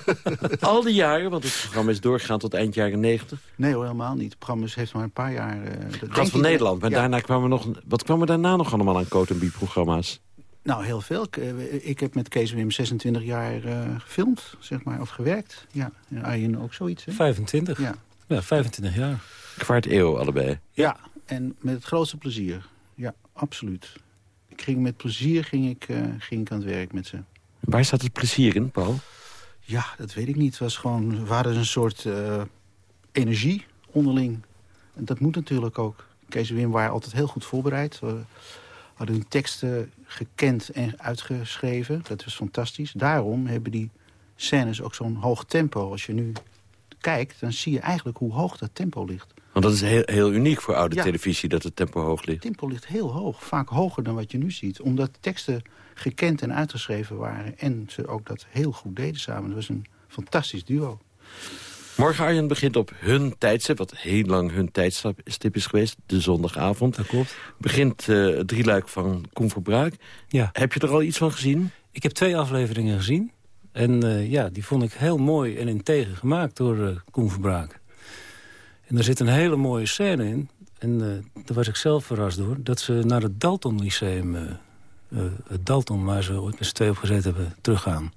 Speaker 7: Al die jaren, want het programma is doorgegaan tot eind jaren 90.
Speaker 23: Nee hoor, helemaal niet. Het programma is- heeft maar een paar jaar... eh,
Speaker 7: gaat van
Speaker 23: ik-
Speaker 7: Nederland, maar
Speaker 23: Ja.
Speaker 7: daarna kwam er nog... Wat kwam er daarna nog allemaal aan Coat programma's
Speaker 23: Nou, heel veel. Ik, eh, ik heb met Kees Wim 26 jaar eh, gefilmd, zeg maar, of gewerkt. Ja, en Arjen ook zoiets, hè?
Speaker 24: 25.
Speaker 23: Ja.
Speaker 24: Ja, 25 jaar.
Speaker 7: Kwart eeuw allebei.
Speaker 23: Ja, en met het grootste plezier. Ja, absoluut. Ik ging met plezier ging ik, eh, ging ik aan het werk met ze.
Speaker 7: Waar staat het plezier in, Paul?
Speaker 23: Ja, dat weet ik niet. Het was gewoon, we hadden een soort eh, energie onderling. En dat moet natuurlijk ook. Kees en Wim waren altijd heel goed voorbereid. We hadden hun teksten gekend en uitgeschreven. Dat was fantastisch. Daarom hebben die scènes ook zo'n hoog tempo. Als je nu kijkt, dan zie je eigenlijk hoe hoog dat tempo ligt.
Speaker 7: Want dat is heel, heel uniek voor oude
Speaker 23: Ja.
Speaker 7: televisie, dat het tempo hoog ligt.
Speaker 23: Het tempo ligt heel hoog. Vaak hoger dan wat je nu ziet. Omdat teksten gekend en uitgeschreven waren. En ze ook dat heel goed deden samen. Het was een fantastisch duo.
Speaker 7: Morgen Arjen begint op hun tijdstip, wat heel lang hun tijdstip is geweest, de zondagavond.
Speaker 24: Dat klopt.
Speaker 7: Begint eh, het drieluik van Koen Verbruik.
Speaker 24: Ja.
Speaker 7: Heb je er al iets van gezien?
Speaker 24: Ik heb twee afleveringen gezien. En eh, ja, die vond ik heel mooi en integer gemaakt door eh Koen Verbraak. En er zit een hele mooie scène in. En eh, daar was ik zelf verrast door. Dat ze naar het Dalton Lyceum, het Dalton waar ze ooit met z'n twee op gezet hebben, teruggaan.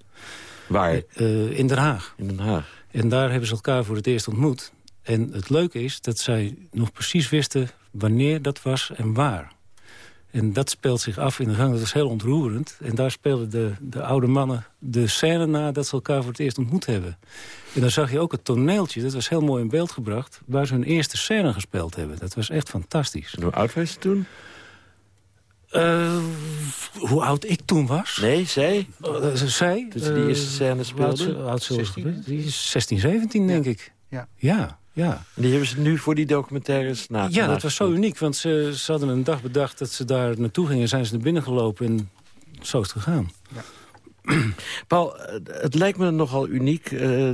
Speaker 7: Waar?
Speaker 24: Eh, in Den Haag.
Speaker 7: In Den Haag.
Speaker 24: En daar hebben ze elkaar voor het eerst ontmoet. En het leuke is dat zij nog precies wisten wanneer dat was en waar. En dat speelt zich af in de gang. Dat was heel ontroerend. En daar speelden de, de oude mannen de scène na dat ze elkaar voor het eerst ontmoet hebben. En dan zag je ook het toneeltje, dat was heel mooi in beeld gebracht... waar ze hun eerste scène gespeeld hebben. Dat was echt fantastisch.
Speaker 7: En hoe oud was je toen?
Speaker 24: Eh, hoe oud ik toen was?
Speaker 7: Nee, zij?
Speaker 24: Uh, zij?
Speaker 7: Die eerste scène
Speaker 24: hoe oud ze-
Speaker 7: speelden?
Speaker 24: hoe oud ze was
Speaker 23: 16,
Speaker 24: geweest? Die is 16, 17 denk ik.
Speaker 23: Ja.
Speaker 24: Ja, ja.
Speaker 7: En die hebben ze nu voor die documentaires na.
Speaker 24: Ja, dat was zo uniek, want ze, ze hadden een dag bedacht dat ze daar naartoe gingen. Zijn ze naar binnen gelopen en zo is het gegaan.
Speaker 7: Paul, eh, het lijkt me nogal uniek. eh,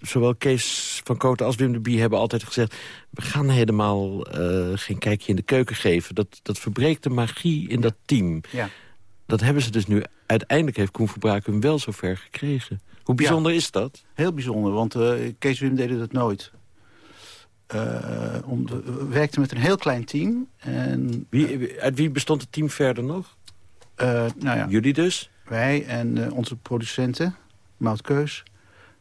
Speaker 7: zowel Kees van Koten als Wim de Bie hebben altijd gezegd... we gaan helemaal eh, geen kijkje in de keuken geven. Dat, dat verbreekt de magie in dat team.
Speaker 23: Ja.
Speaker 7: Dat hebben ze dus nu... Uiteindelijk heeft Koen Verbruik hem wel zover gekregen. Hoe bijzonder is dat?
Speaker 23: Heel bijzonder, want eh, Kees Wim deden dat nooit. Eh, om de- we werkten met een heel klein team. En,
Speaker 7: Wie, uit wie bestond het team verder nog?
Speaker 23: nou ja,
Speaker 7: Jullie dus?
Speaker 23: wij en onze producenten, Maud Keus...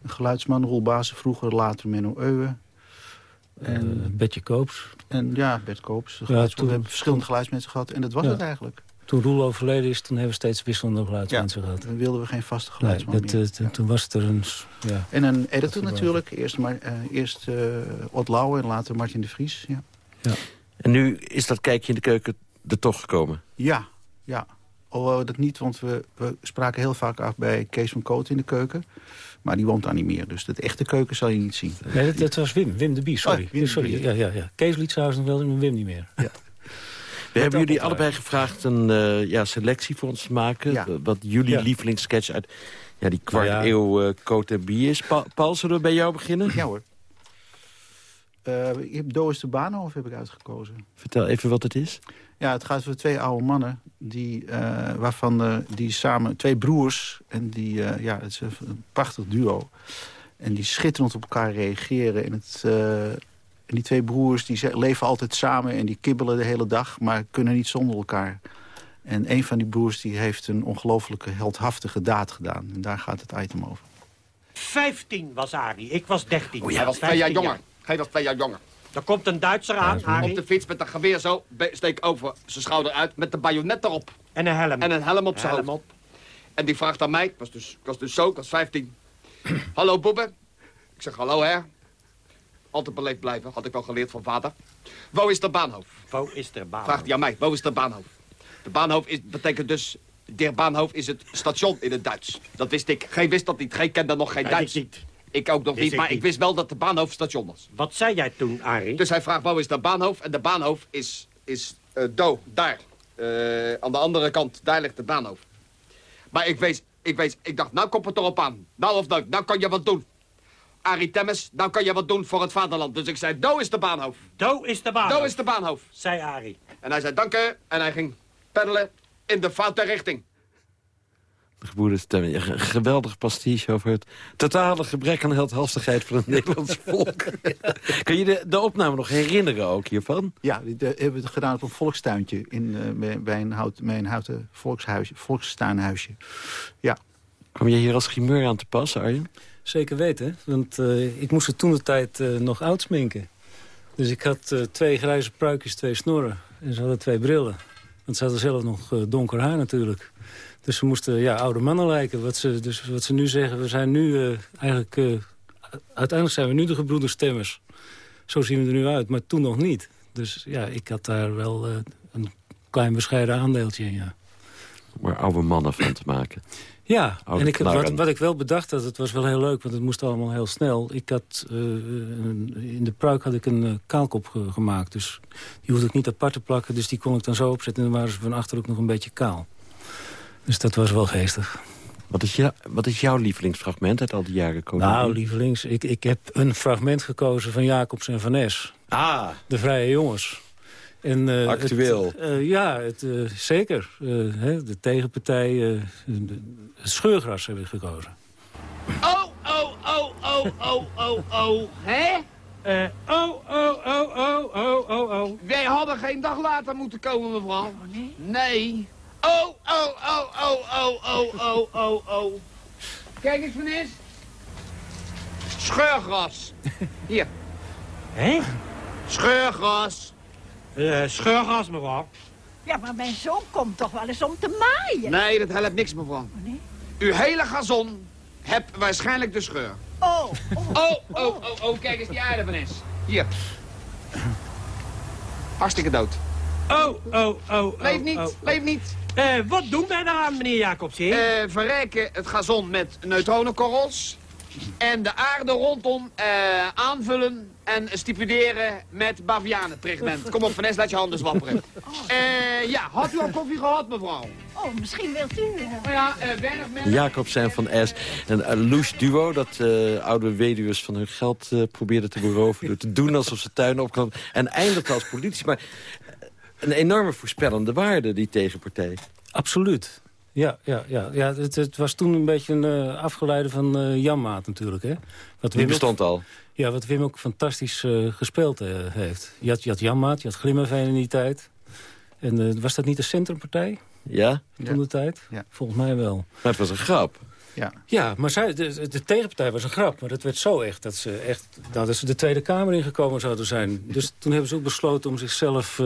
Speaker 23: een geluidsman, Roel Bazen, vroeger later Menno Euwe...
Speaker 24: En Eh, Betje Koops.
Speaker 23: En ja, Bert Koops.
Speaker 24: Ja, toen-
Speaker 23: we hebben verschillende geluidsmensen gehad. En dat was
Speaker 24: Ja.
Speaker 23: het eigenlijk.
Speaker 24: Toen Roel overleden is, toen hebben we steeds wisselende geluidsmensen gehad.
Speaker 23: Dan wilden we geen vaste
Speaker 24: Nee,
Speaker 23: geluidsman
Speaker 24: dat,
Speaker 23: meer.
Speaker 24: eh, toen- was het er een... Ja.
Speaker 23: En een editor natuurlijk. Eerst, maar, eh, eerst Ot Lauwe en later Martin de Vries. Ja,
Speaker 7: En nu is dat kijkje in de keuken er toch gekomen.
Speaker 23: ja. ja. Alhoewel dat niet, want we, we spraken heel vaak af bij Kees van Koot in de keuken. Maar die woont daar niet meer. Dus de echte keuken zal je niet zien.
Speaker 24: Nee, dat, dat was Wim. Wim de Bie, sorry.
Speaker 23: Oh, Wim de
Speaker 24: sorry.
Speaker 23: Bie.
Speaker 24: Ja, ja, ja. Kees liet trouwens nog wel, maar Wim niet meer.
Speaker 7: We hebben jullie allebei gevraagd een eh, ja, selectie voor ons te maken.
Speaker 23: Ja.
Speaker 7: Wat jullie
Speaker 24: Ja.
Speaker 7: lievelingssketch uit ja, die kwart
Speaker 24: Ja.
Speaker 7: eeuw eh Cote en Bie is. Pa Paul, zullen we bij jou beginnen?
Speaker 23: Ja hoor. Eh ik heb Doos de Baanhof heb ik uitgekozen.
Speaker 7: Vertel even wat het is.
Speaker 23: Ja, het gaat over twee oude mannen. Die, eh, waarvan eh, die samen, twee broers. En die, eh, ja, het is een, een prachtig duo. En die schitterend op elkaar reageren. En, het, eh, en die twee broers die leven altijd samen en die kibbelen de hele dag. Maar kunnen niet zonder elkaar. En een van die broers die heeft een ongelofelijke heldhaftige daad gedaan. En daar gaat het item over.
Speaker 25: 15 was Arie, ik was 13.
Speaker 26: Hij was twee jaar jonger. Hij was twee jaar jonger.
Speaker 25: Er komt een Duitser aan, Arie.
Speaker 26: Op de fiets met een geweer zo, steek over zijn schouder uit met de bajonet erop.
Speaker 25: En een helm.
Speaker 26: En een helm op zijn
Speaker 25: Helm
Speaker 26: hoofd. En die vraagt aan mij, ik was dus, ik was dus zo, ik was 15. hallo Boebe. Ik zeg hallo hè. Altijd beleefd blijven, had ik wel geleerd van vader. Wo is de baanhoofd?
Speaker 25: Wo is de baan.
Speaker 26: Vraagt hij aan mij, wo is de baanhoofd? De baanhoofd is, betekent dus, der baanhoofd is het station in het Duits. Dat wist ik. Geen wist dat niet, geen kende nog geen Duits.
Speaker 25: niet.
Speaker 26: Ik ook nog niet, maar ik wist wel dat de Baanhof station was.
Speaker 25: Wat zei jij toen, Arie?
Speaker 26: Dus hij vraagt, waar is de Baanhof? En de Baanhof is, is eh, Do, daar. Eh, aan de andere kant, daar ligt de Baanhof. Maar ik wees, ik wees, ik dacht, nou komt het erop aan. Nou of nooit, nou kan je wat doen. Arie Temmes, nou kan je wat doen voor het vaderland. Dus ik zei, Do is de Baanhof.
Speaker 25: Do is de Baanhof.
Speaker 26: Do is de Baanhof.
Speaker 25: Zei Arie.
Speaker 26: En hij zei, dank u. En hij ging peddelen in de foute richting.
Speaker 7: De gebroeders Temmen. Een geweldig pastiche over het totale gebrek aan heldhaftigheid van het Nederlands volk. Kun je de, de opname nog herinneren ook hiervan?
Speaker 23: Ja, die die hebben we het gedaan op een volkstuintje in, eh, bij- bij, een hout, bij een houten volkshuisje, volkstuinhuisje. Ja.
Speaker 7: Kwam je hier als grimeur aan te passen, Arjen?
Speaker 24: Zeker weten, want eh, ik moest het toen de tijd eh, nog oud sminken. Dus ik had twee grijze pruikjes, twee snorren. En ze hadden twee brillen. Want ze hadden zelf nog eh, donker haar natuurlijk. Dus ze moesten ja, oude mannen lijken. Wat ze, dus wat ze nu zeggen, we zijn nu eh, eigenlijk... eh, uiteindelijk zijn we nu de gebroeders stemmers. Zo zien we er nu uit, maar toen nog niet. Dus ja, ik had daar wel een klein bescheiden aandeeltje in, ja.
Speaker 7: Om oude mannen van te maken.
Speaker 24: Ja, en ik, wat, wat ik wel bedacht had, het was wel heel leuk, want het moest allemaal heel snel. Ik had, eh, een- in de pruik had ik een eh, kaalkop ge- gemaakt, dus die hoefde ik niet apart te plakken. Dus die kon ik dan zo opzetten en dan waren ze van achter ook nog een beetje kaal. Dus dat was wel geestig.
Speaker 7: Wat is, wat is jouw lievelingsfragment uit al die jaren? Koningin?
Speaker 24: Nou, lievelings, ik, ik heb een fragment gekozen van Jacobs en Van Nes.
Speaker 7: Ah,
Speaker 24: De Vrije Jongens. En, eh,
Speaker 7: Actueel.
Speaker 24: het, eh, ja, het, eh, zeker. Eh, hè, de tegenpartij, eh, het scheurgras heb ik gekozen.
Speaker 26: Oh, oh, oh, oh, oh, oh, oh. Hè?
Speaker 25: Eh, oh, oh, oh, oh, oh, oh, oh.
Speaker 26: Wij hadden geen dag later moeten komen, mevrouw. nee? Nee. Oh, oh, oh, oh, oh, oh, oh, oh, oh. Kijk eens, meneer. Scheurgras. Hier.
Speaker 25: Hé?
Speaker 26: Scheurgras.
Speaker 25: Eh, scheurgas, mevrouw.
Speaker 27: Ja, maar mijn zoon komt toch wel eens om te maaien.
Speaker 26: Nee, dat helpt niks, mevrouw. Uw hele gazon hebt waarschijnlijk de scheur.
Speaker 27: Oh,
Speaker 26: Oh, oh, oh, oh, kijk eens die aarde van is. Hier. Hartstikke dood.
Speaker 25: Oh, oh, oh, oh.
Speaker 26: Leef niet,
Speaker 25: oh.
Speaker 26: leef niet.
Speaker 25: Eh, wat doen wij daaraan, meneer Jacobs?
Speaker 26: Eh, verrijken het gazon met neutronenkorrels. En de aarde rondom eh, aanvullen en stipuleren met bavianenpigment. Kom op, Vanessa, laat je handen zwapperen. Eh, ja, had u al koffie gehad, mevrouw?
Speaker 27: oh, misschien wilt u... eh,
Speaker 26: Oh ja, eh mensen.
Speaker 7: Jacobs en Van S. Een uh, louche duo dat eh, oude weduwers van hun geld eh probeerde te beroven... door te doen alsof ze tuin opkwamen. En eindigde als politici. Maar eh, een enorme voorspellende waarde, die tegenpartij.
Speaker 24: Absoluut. Ja, ja, ja. ja het, het was toen een beetje een eh, afgeleide van eh Janmaat natuurlijk. Hè? Wat
Speaker 7: Die
Speaker 24: ook-
Speaker 7: bestond al.
Speaker 24: Ja, wat Wim ook fantastisch eh, gespeeld heeft. Je had, je had Janmaat, je had Glimmerveen in die tijd. En eh, was dat niet de centrumpartij
Speaker 7: Ja?
Speaker 24: toen de tijd?
Speaker 23: Ja.
Speaker 24: Volgens mij wel.
Speaker 7: Maar het was een grap.
Speaker 23: Ja.
Speaker 24: Ja, maar zij, de, de tegenpartij was een grap. Maar dat werd zo echt dat ze, echt, nou, dat ze de Tweede Kamer ingekomen zouden zijn. Dus toen hebben ze ook besloten om zichzelf eh,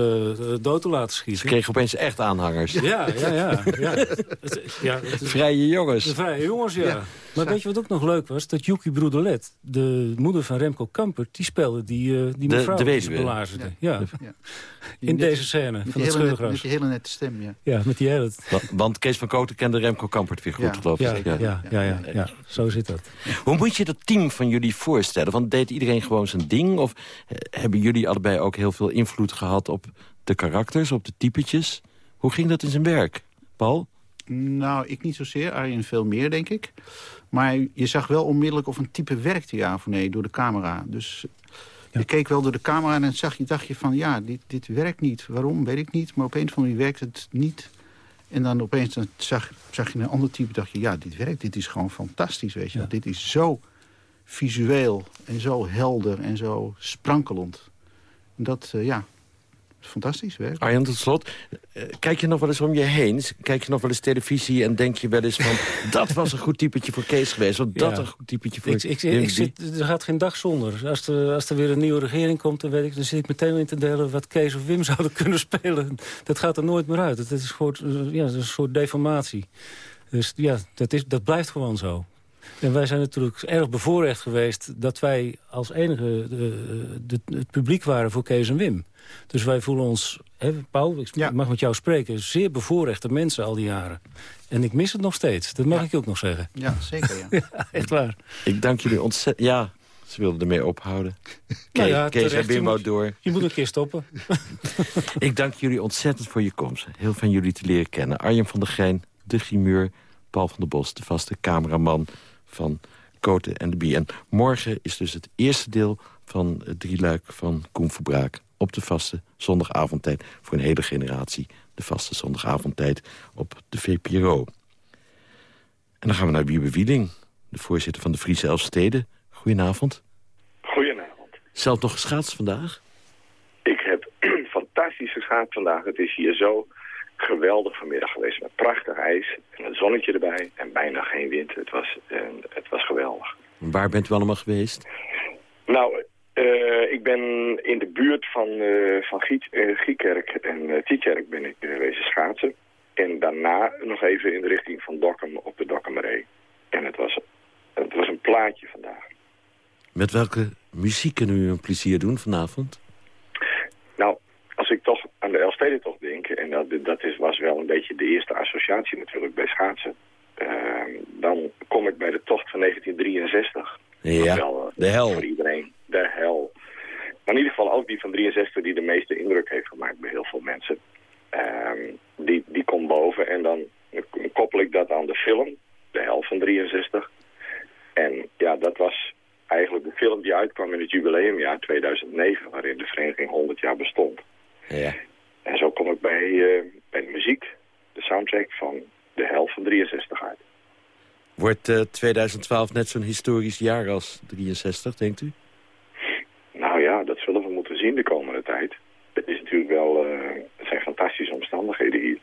Speaker 24: dood te laten
Speaker 7: Ze
Speaker 24: schieten.
Speaker 7: kregen opeens echt aanhangers.
Speaker 24: Ja, ja, ja. ja. Het- ja het
Speaker 7: Vrije jongens.
Speaker 24: De vrije jongens, ja.
Speaker 23: Ja.
Speaker 24: Maar weet je wat ook nog leuk was? Dat Yuki Broederlet, de moeder van Remco Kampert... die speelde die, eh die
Speaker 7: De-
Speaker 24: mevrouw
Speaker 7: de
Speaker 24: die ze belazerde. Ja.
Speaker 23: Ja.
Speaker 24: In deze scène
Speaker 23: Met
Speaker 24: van
Speaker 23: die,
Speaker 24: het scheurgras.
Speaker 23: met die hele nette stem, ja.
Speaker 24: Ja, met die hele...
Speaker 7: Wa- Want Kees van Koten kende Remco Kampert weer goed,
Speaker 23: Ja.
Speaker 7: geloof ik.
Speaker 24: Ja, ja, ja, ja, ja, zo zit dat.
Speaker 7: Hoe moet je dat team van jullie voorstellen? Want deed iedereen gewoon zijn ding? Of eh, hebben jullie allebei ook heel veel invloed gehad op de karakters, op de typetjes? Hoe ging dat in zijn werk? Paul?
Speaker 23: Nou, ik niet zozeer. Arjen veel meer, denk ik. Maar je zag wel onmiddellijk of een type werkte, ja of nee, door de camera. Dus je keek wel door de camera en dan zag je, dacht je van... ja, dit, dit werkt niet. Waarom, weet ik niet. Maar op een of andere manier werkt het niet. En dan opeens dan zag, zag je een ander type dacht je... ja, dit werkt, dit is gewoon fantastisch, weet je. Dit is zo visueel en zo helder en zo sprankelend. En dat, eh, ja, fantastisch werk.
Speaker 7: Arjan, tot slot. eh, Kijk je nog wel eens om je heen? Kijk je nog wel eens televisie en denk je wel eens van... dat was een goed typetje voor Kees geweest. Of dat
Speaker 24: Ja.
Speaker 7: een goed typetje voor...
Speaker 24: Ik, ik, zit, er gaat geen dag zonder. Als er, als er weer een nieuwe regering komt, dan, weet ik, dan zit ik meteen in te delen... wat Kees of Wim zouden kunnen spelen. Dat gaat er nooit meer uit. Het is, gewoon, eh, ja, het is een soort deformatie. Dus ja, dat, is, dat blijft gewoon zo. En wij zijn natuurlijk erg bevoorrecht geweest... dat wij als enige de, de, het publiek waren voor Kees en Wim. Dus wij voelen ons, hè, Paul, ik mag met jou spreken... zeer bevoorrechte mensen al die jaren. En ik mis het nog steeds, dat mag ik ook nog zeggen.
Speaker 23: Ja, zeker, ja.
Speaker 24: ja echt waar.
Speaker 7: Ik dank jullie ontzettend... Ja, ze wilden ermee ophouden.
Speaker 24: Nou ja,
Speaker 7: Kees en Wim wou
Speaker 24: moet-
Speaker 7: door.
Speaker 24: Je moet een keer stoppen.
Speaker 7: Ik dank jullie ontzettend voor je komst. Heel fijn jullie te leren kennen. Arjen van der Geijn, de grimeur, Paul van der Bos... de vaste cameraman van Koten en de Bie. En morgen is dus het eerste deel van het drieluik van Koen Verbraak... op de vaste zondagavondtijd voor een hele generatie. De vaste zondagavondtijd op de VPRO. En dan gaan we naar Wiebe Wieling, de voorzitter van de Friese Elfsteden. Goedenavond.
Speaker 28: Goedenavond.
Speaker 7: Zelf nog geschaatst vandaag?
Speaker 28: Ik heb fantastisch geschaat vandaag. Het is hier zo geweldig vanmiddag geweest. Met prachtig ijs en een zonnetje erbij en bijna geen wind. Het was, het was geweldig.
Speaker 7: Waar bent u allemaal geweest?
Speaker 28: Nou, eh, ik ben in de buurt van, eh van Giet, eh, Giekerk en uh, Tietjerk ben ik uh, wezen schaatsen. En daarna nog even in de richting van Dokkum op de Dokkumeree. En het was, het was een plaatje vandaag.
Speaker 7: Met welke muziek kunnen u een plezier doen vanavond?
Speaker 28: Nou, als ik toch aan de Elfstedentocht denk, en dat, dat is, was wel een beetje de eerste associatie natuurlijk bij schaatsen, uh, dan kom ik bij de tocht van 1963.
Speaker 7: Ja,
Speaker 28: wel,
Speaker 7: de hel.
Speaker 28: Voor iedereen, de hel. Maar in ieder geval ook die van 63 die de meeste indruk heeft gemaakt bij heel veel mensen. Uh, die, die komt boven en dan koppel ik dat aan de film, de hel van 63. En ja, dat was eigenlijk de film die uitkwam in het jubileumjaar 2009, waarin de vereniging 100 jaar bestond.
Speaker 7: Ja.
Speaker 28: En zo kom ik bij, uh, bij de muziek, de soundtrack van de hel van 63 uit.
Speaker 7: Wordt uh, 2012 net zo'n historisch jaar als 63, denkt u?
Speaker 28: Nou ja, dat zullen we moeten zien de komende tijd. Het is natuurlijk wel, uh, het zijn fantastische omstandigheden hier.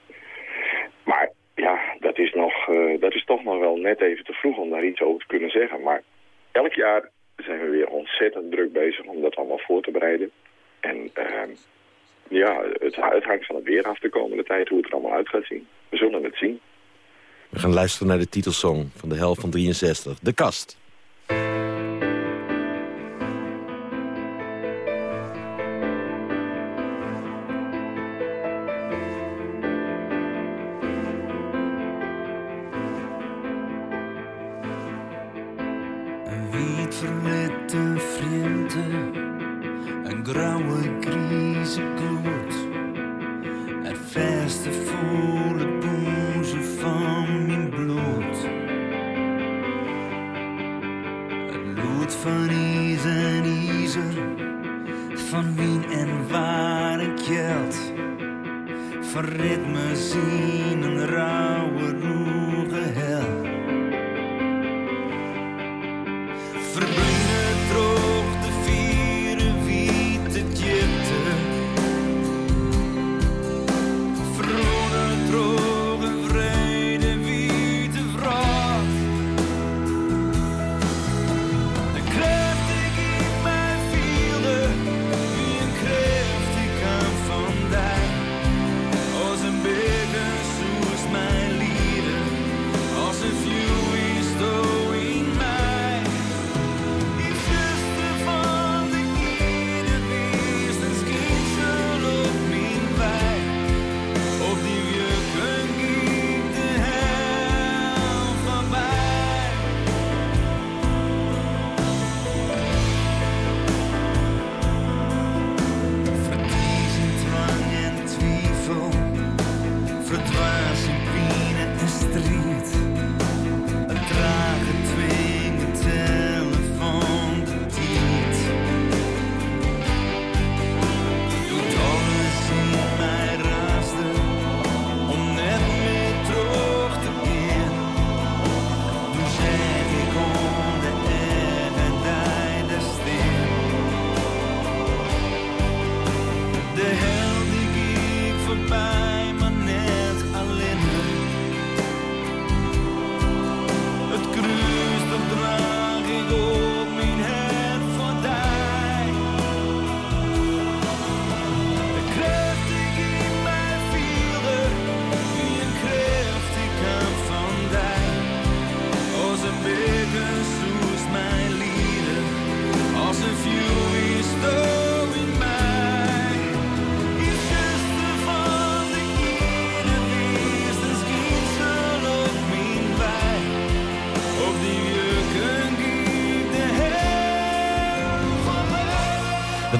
Speaker 28: Maar ja, dat is, nog, uh, dat is toch nog wel net even te vroeg om daar iets over te kunnen zeggen. Maar elk jaar zijn we weer ontzettend druk bezig om dat allemaal voor te bereiden. En uh, ja, het, het hangt van het weer af de komende tijd hoe het er allemaal uit gaat zien. We zullen het zien.
Speaker 7: We gaan luisteren naar de titelsong van de hel van 63, De Kast.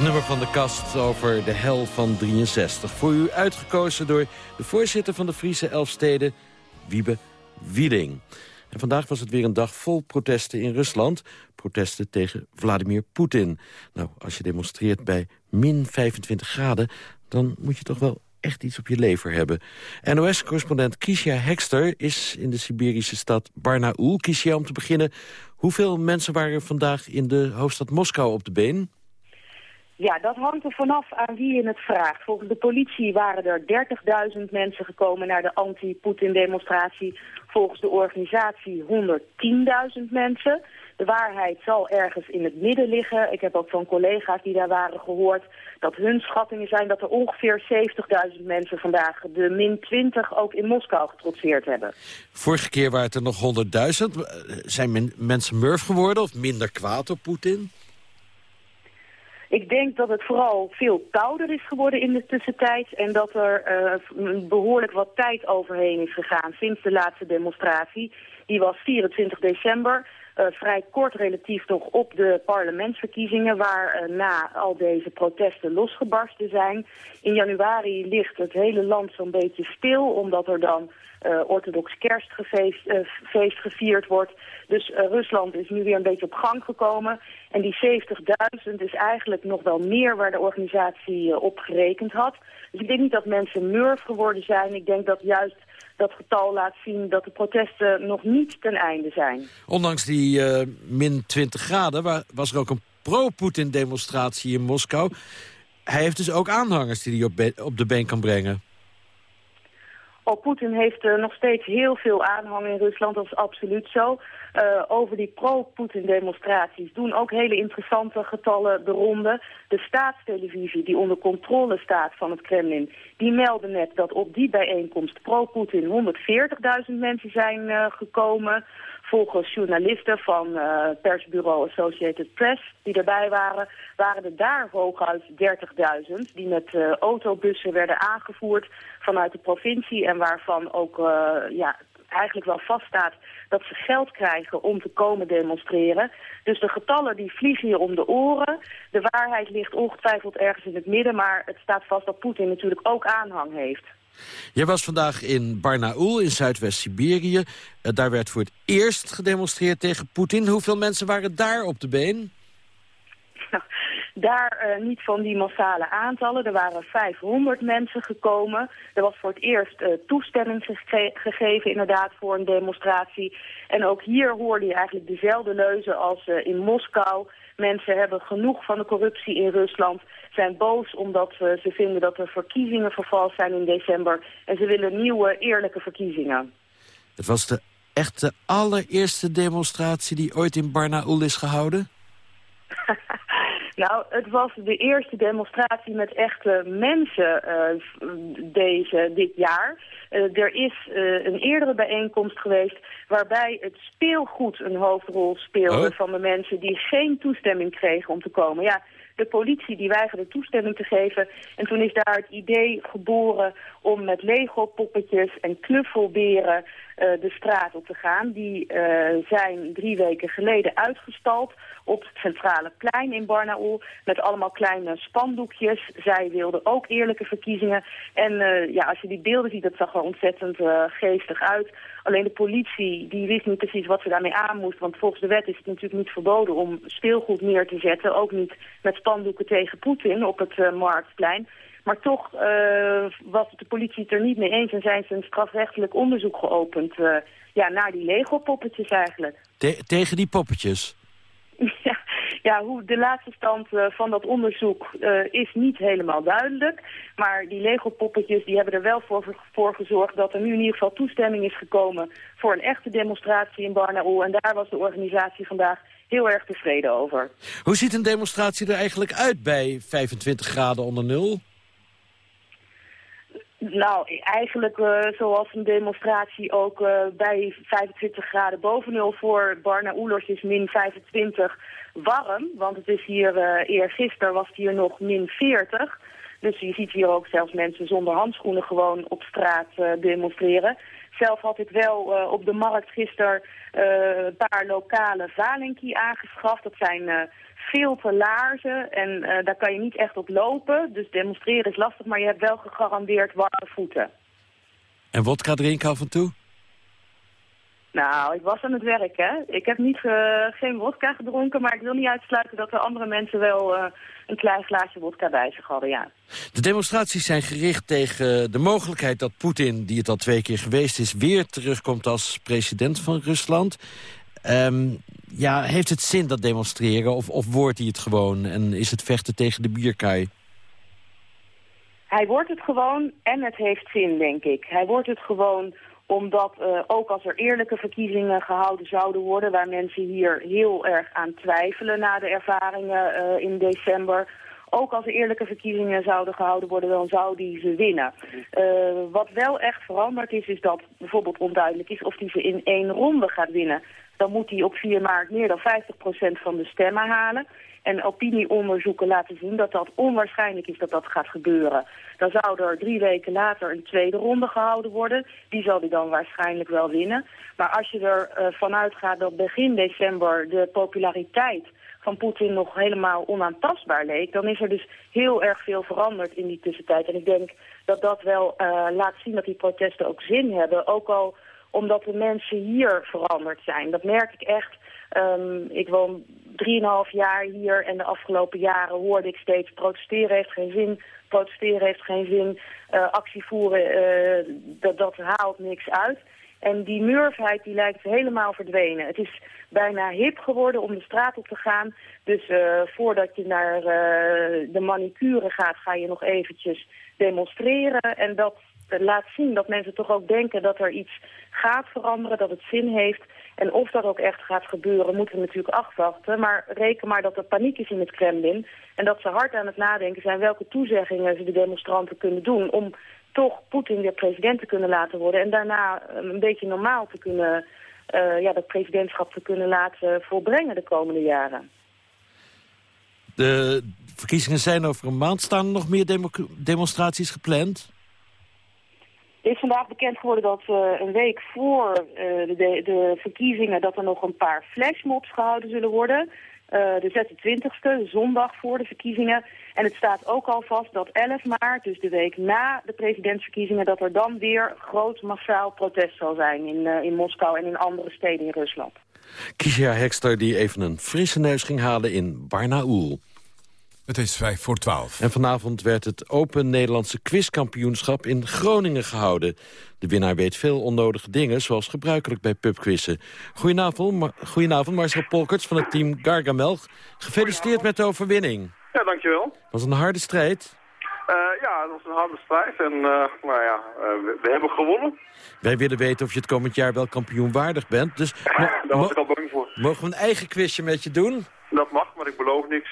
Speaker 7: Nummer van de kast over de hel van 63. Voor u uitgekozen door de voorzitter van de Friese Elfsteden, Wiebe Wieding. En vandaag was het weer een dag vol protesten in Rusland. Protesten tegen Vladimir Poetin. Nou, als je demonstreert bij min 25 graden... dan moet je toch wel echt iets op je lever hebben. NOS-correspondent Kisha Hekster is in de Siberische stad Barnaul. Kisha, om te beginnen, hoeveel mensen waren vandaag in de hoofdstad Moskou op de been?
Speaker 19: Ja, dat hangt er vanaf aan wie je het vraagt. Volgens de politie waren er 30.000 mensen gekomen naar de anti-Poetin-demonstratie. Volgens de organisatie 110.000 mensen. De waarheid zal ergens in het midden liggen. Ik heb ook van collega's die daar waren gehoord dat hun schattingen zijn dat er ongeveer 70.000 mensen vandaag de min 20 ook in Moskou getrotseerd hebben.
Speaker 7: Vorige keer waren het er nog 100.000. Zijn mensen murf geworden of minder kwaad op Poetin?
Speaker 19: Ik denk dat het vooral veel kouder is geworden in de tussentijd... en dat er uh, behoorlijk wat tijd overheen is gegaan sinds de laatste demonstratie. Die was 24 december, uh, vrij kort relatief nog op de parlementsverkiezingen... waar uh, na al deze protesten losgebarsten zijn. In januari ligt het hele land zo'n beetje stil, omdat er dan uh, orthodox kerstfeest feest gevierd wordt. Dus Rusland is nu weer een beetje op gang gekomen. En die 70.000 is eigenlijk nog wel meer waar de organisatie op gerekend had. Dus ik denk niet dat mensen murf geworden zijn. Ik denk dat juist dat getal laat zien dat de protesten nog niet ten einde zijn.
Speaker 7: Ondanks die min 20 graden was er ook een pro-Poetin demonstratie in Moskou. Hij heeft dus ook aanhangers die hij op, op de been kan brengen.
Speaker 19: Oh, Poetin heeft uh, nog steeds heel veel aanhang in Rusland, dat is absoluut zo. Uh, over die pro-Poetin-demonstraties doen ook hele interessante getallen de ronde. De staatstelevisie, die onder controle staat van het Kremlin, die meldde net dat op die bijeenkomst pro-Poetin 140.000 mensen zijn uh, gekomen. Volgens journalisten van uh, persbureau Associated Press die erbij waren, waren er daar hooguit 30.000 die met autobussen werden aangevoerd vanuit de provincie en waarvan ook ja, eigenlijk wel vaststaat dat ze geld krijgen om te komen demonstreren. Dus de getallen die vliegen je om de oren. De waarheid ligt ongetwijfeld ergens in het midden, maar het staat vast dat Poetin natuurlijk ook aanhang heeft.
Speaker 7: Jij was vandaag in Barnaul in Zuidwest-Siberië. Uh, daar werd voor het eerst gedemonstreerd tegen Poetin. Hoeveel mensen waren daar op de been?
Speaker 19: Daar uh, niet van die massale aantallen. Er waren 500 mensen gekomen. Er was voor het eerst uh, toestemming gege gegeven inderdaad voor een demonstratie. En ook hier hoorde je eigenlijk dezelfde leuzen als uh, in Moskou. Mensen hebben genoeg van de corruptie in Rusland, zijn boos omdat ze vinden dat er verkiezingen vervals zijn in december. En ze willen nieuwe, eerlijke verkiezingen.
Speaker 7: Het was de echte allereerste demonstratie die ooit in Barnaul is gehouden?
Speaker 19: Nou, het was de eerste demonstratie met echte mensen uh, deze, dit jaar. Uh, er is uh, een eerdere bijeenkomst geweest waarbij het speelgoed een hoofdrol speelde oh. van de mensen die geen toestemming kregen om te komen. Ja, de politie die weigerde toestemming te geven. En toen is daar het idee geboren om met Lego-poppetjes en knuffelberen uh, de straat op te gaan. Die uh, zijn drie weken geleden uitgestald op het centrale plein in Barnaul met allemaal kleine spandoekjes. Zij wilden ook eerlijke verkiezingen. En uh, ja, als je die beelden ziet, dat zag er ontzettend geestig uit. Alleen de politie die wist niet precies wat ze daarmee aan moest. Want volgens de wet is het natuurlijk niet verboden om speelgoed neer te zetten. Ook niet met spandoeken tegen Poetin op het marktplein. Maar toch uh, was de politie het er niet mee eens en zijn ze een strafrechtelijk onderzoek geopend uh, ja, naar die Lego-poppetjes eigenlijk.
Speaker 7: Te tegen die poppetjes?
Speaker 19: ja, ja, hoe de laatste stand uh, van dat onderzoek uh, is niet helemaal duidelijk. Maar die Lego-poppetjes die hebben er wel voor, voor gezorgd dat er nu in ieder geval toestemming is gekomen voor een echte demonstratie in Barnaul. En daar was de organisatie vandaag heel erg tevreden over.
Speaker 7: Hoe ziet een demonstratie er eigenlijk uit bij 25 graden onder nul?
Speaker 19: Nou, eigenlijk uh, zoals een demonstratie ook uh, bij 25 graden boven nul voor Barnaoulos is min 25 warm. Want het is hier, uh, eergisteren was het hier nog min 40. Dus je ziet hier ook zelfs mensen zonder handschoenen gewoon op straat demonstreren. Zelf had ik wel eh, op de markt gisteren eh, een paar lokale valinki aangeschaft. Dat zijn uh, veel te laarzen en daar kan je niet echt op lopen. Dus demonstreren is lastig, maar je hebt wel gegarandeerd warme voeten.
Speaker 7: En wodka drinken af en toe?
Speaker 19: Nou, ik was aan het werk, hè. Ik heb niet, uh, geen wodka gedronken, maar ik wil niet uitsluiten dat er andere mensen wel uh, een klein glaasje wodka bij zich hadden, ja.
Speaker 7: De demonstraties zijn gericht tegen de mogelijkheid dat Poetin, die het al twee keer geweest is, weer terugkomt als president van Rusland. Um, ja, heeft het zin dat demonstreren of, of wordt hij het gewoon en is het vechten tegen de bierkaai?
Speaker 19: Hij wordt het gewoon en het heeft zin, denk ik. Hij wordt het gewoon omdat uh, ook als er eerlijke verkiezingen gehouden zouden worden... waar mensen hier heel erg aan twijfelen na de ervaringen uh, in december... ook als er eerlijke verkiezingen zouden gehouden worden, dan zou die ze winnen. Uh, wat wel echt veranderd is, is dat bijvoorbeeld onduidelijk is... of die ze in één ronde gaat winnen. Dan moet hij op 4 maart meer dan 50% van de stemmen halen... En opinieonderzoeken laten zien dat dat onwaarschijnlijk is dat dat gaat gebeuren. Dan zou er drie weken later een tweede ronde gehouden worden. Die zal hij dan waarschijnlijk wel winnen. Maar als je er uh, vanuit gaat dat begin december de populariteit van Poetin nog helemaal onaantastbaar leek... dan is er dus heel erg veel veranderd in die tussentijd. En ik denk dat dat wel uh, laat zien dat die protesten ook zin hebben. Ook al omdat de mensen hier veranderd zijn. Dat merk ik echt. Um, ik woon drieënhalf jaar hier en de afgelopen jaren hoorde ik steeds... protesteren heeft geen zin, protesteren heeft geen zin, uh, actie voeren, uh, dat, dat haalt niks uit. En die murfheid die lijkt helemaal verdwenen. Het is bijna hip geworden om de straat op te gaan. Dus uh, voordat je naar uh, de manicure gaat, ga je nog eventjes demonstreren. En dat laat zien dat mensen toch ook denken dat er iets gaat veranderen, dat het zin heeft. En of dat ook echt gaat gebeuren, moeten we natuurlijk afwachten. Maar reken maar dat er paniek is in het Kremlin. En dat ze hard aan het nadenken zijn welke toezeggingen ze de demonstranten kunnen doen... om toch Poetin weer president te kunnen laten worden. En daarna een beetje normaal te kunnen, uh, ja, dat presidentschap te kunnen laten volbrengen de komende jaren.
Speaker 7: De verkiezingen zijn over een maand. Staan er nog meer demo demonstraties gepland?
Speaker 19: Er is vandaag bekend geworden dat uh, een week voor uh, de, de, verkiezingen... dat er nog een paar flashmobs gehouden zullen worden. Uh, de 26e, zondag voor de verkiezingen. En het staat ook al vast dat 11 maart, dus de week na de presidentsverkiezingen... dat er dan weer groot massaal protest zal zijn in, in Moskou en in andere steden in Rusland.
Speaker 7: Kisia Hekster die even een frisse neus ging halen in Barnaul.
Speaker 6: Het is vijf voor twaalf.
Speaker 7: En vanavond werd het Open Nederlandse quizkampioenschap in Groningen gehouden. De winnaar weet veel onnodige dingen, zoals gebruikelijk bij pubquizzen. Goedenavond, Mar goedenavond Marcel Polkerts van het team Gargamel. Gefeliciteerd met de overwinning.
Speaker 29: Ja, dankjewel.
Speaker 7: was een harde strijd.
Speaker 29: Uh, ja, het was een harde strijd en uh, nou ja, uh, we, we, hebben gewonnen.
Speaker 7: Wij willen weten of je het komend jaar wel kampioenwaardig bent. Dus
Speaker 29: Daar was ik al bang voor.
Speaker 7: Mogen we een eigen quizje met je doen?
Speaker 29: Dat mag, maar ik beloof niks.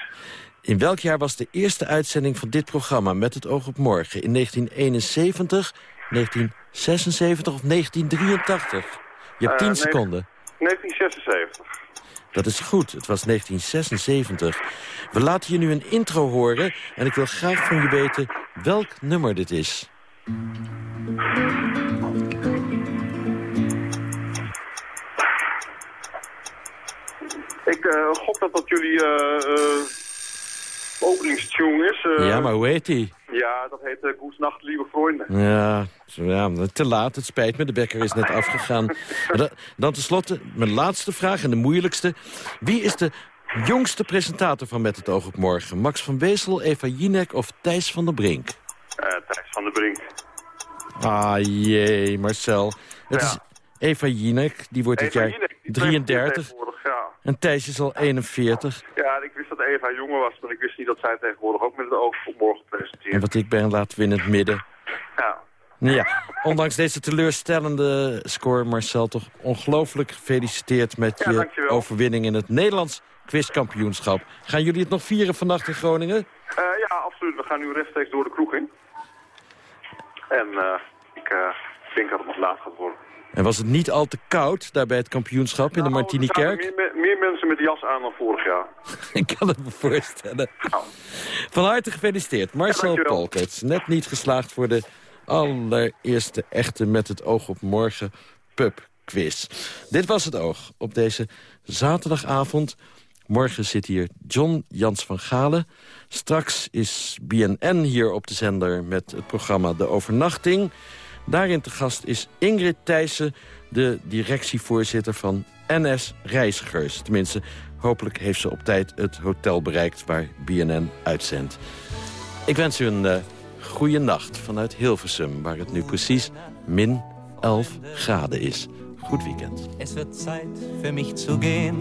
Speaker 7: In welk jaar was de eerste uitzending van dit programma met het oog op morgen? In 1971, 1976 of 1983? Je hebt 10 uh, seconden.
Speaker 29: 1976.
Speaker 7: Dat is goed, het was 1976. We laten je nu een intro horen en ik wil graag van je weten welk nummer dit is.
Speaker 29: Ik uh, gok dat dat jullie... Uh, openingstune is. Uh,
Speaker 7: ja, maar hoe heet die?
Speaker 29: Ja, dat heet uh, lieve vrienden.
Speaker 7: Ja, ja, te laat. Het spijt me. De bekker is net afgegaan. Dan tenslotte, mijn laatste vraag en de moeilijkste. Wie is de jongste presentator van Met het oog op morgen? Max van Weesel, Eva Jinek of Thijs van der Brink?
Speaker 29: Uh, Thijs van der Brink.
Speaker 7: Ah jee, Marcel. Het
Speaker 29: ja.
Speaker 7: is Eva Jinek, die wordt dit jaar
Speaker 29: Jinek, die
Speaker 7: 33. En Thijs is al 41.
Speaker 29: Ja, ik wist dat Eva jonger was, maar ik wist niet dat zij tegenwoordig ook met het oog op morgen presenteert.
Speaker 7: En wat ik ben, laten we in het midden.
Speaker 29: Ja.
Speaker 7: Ja, ondanks deze teleurstellende score, Marcel, toch ongelooflijk gefeliciteerd met
Speaker 29: ja,
Speaker 7: je
Speaker 29: dankjewel.
Speaker 7: overwinning in het Nederlands quizkampioenschap. Gaan jullie het nog vieren vannacht in Groningen?
Speaker 29: Uh, ja, absoluut. We gaan nu rechtstreeks door de kroeg in. En uh, ik uh, denk dat het nog laat gaat worden.
Speaker 7: En was het niet al te koud daar bij het kampioenschap in de Martinikerk?
Speaker 29: Er meer, meer, mensen met jas aan dan vorig jaar.
Speaker 7: ik kan het me voorstellen. Van harte gefeliciteerd. Marcel
Speaker 29: ja,
Speaker 7: Polkerts, net niet geslaagd voor de allereerste echte met het oog op morgen pubquiz. Dit was het oog op deze zaterdagavond. Morgen zit hier John Jans van Galen. Straks is BNN hier op de zender met het programma De Overnachting. Daarin te gast is Ingrid Thijssen, de directievoorzitter van NS Reizigers. Tenminste, hopelijk heeft ze op tijd het hotel bereikt waar BNN uitzendt. Ik wens u een uh, goede nacht vanuit Hilversum, waar het nu precies min 11 graden is. Goed weekend.
Speaker 30: Es wird Zeit für mich zu gehen.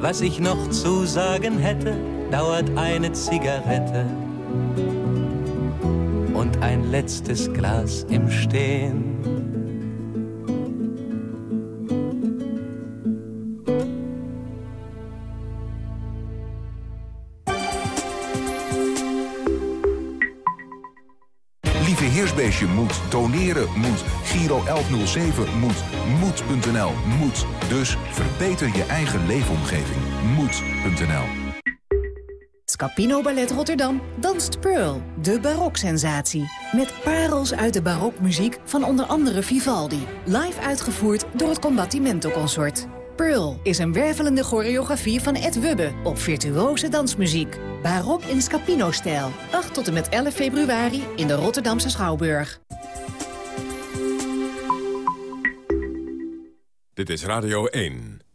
Speaker 30: Was ich noch zu sagen hätte, dauert eine Zigarette und ein letztes Glas im Stehen.
Speaker 31: Lieve Heersbeestje moet, doneren moet, Giro 1107 moet, moed.nl moet. Dus verbeter je eigen leefomgeving. Moed.nl
Speaker 32: Scapino Ballet Rotterdam danst Pearl, de baroksensatie. Met parels uit de barokmuziek van onder andere Vivaldi. Live uitgevoerd door het Combattimento Consort. Pearl is een wervelende choreografie van Ed Wubbe op virtuose dansmuziek. Barok in Scapino-stijl. 8 tot en met 11 februari in de Rotterdamse Schouwburg.
Speaker 6: Dit is Radio 1.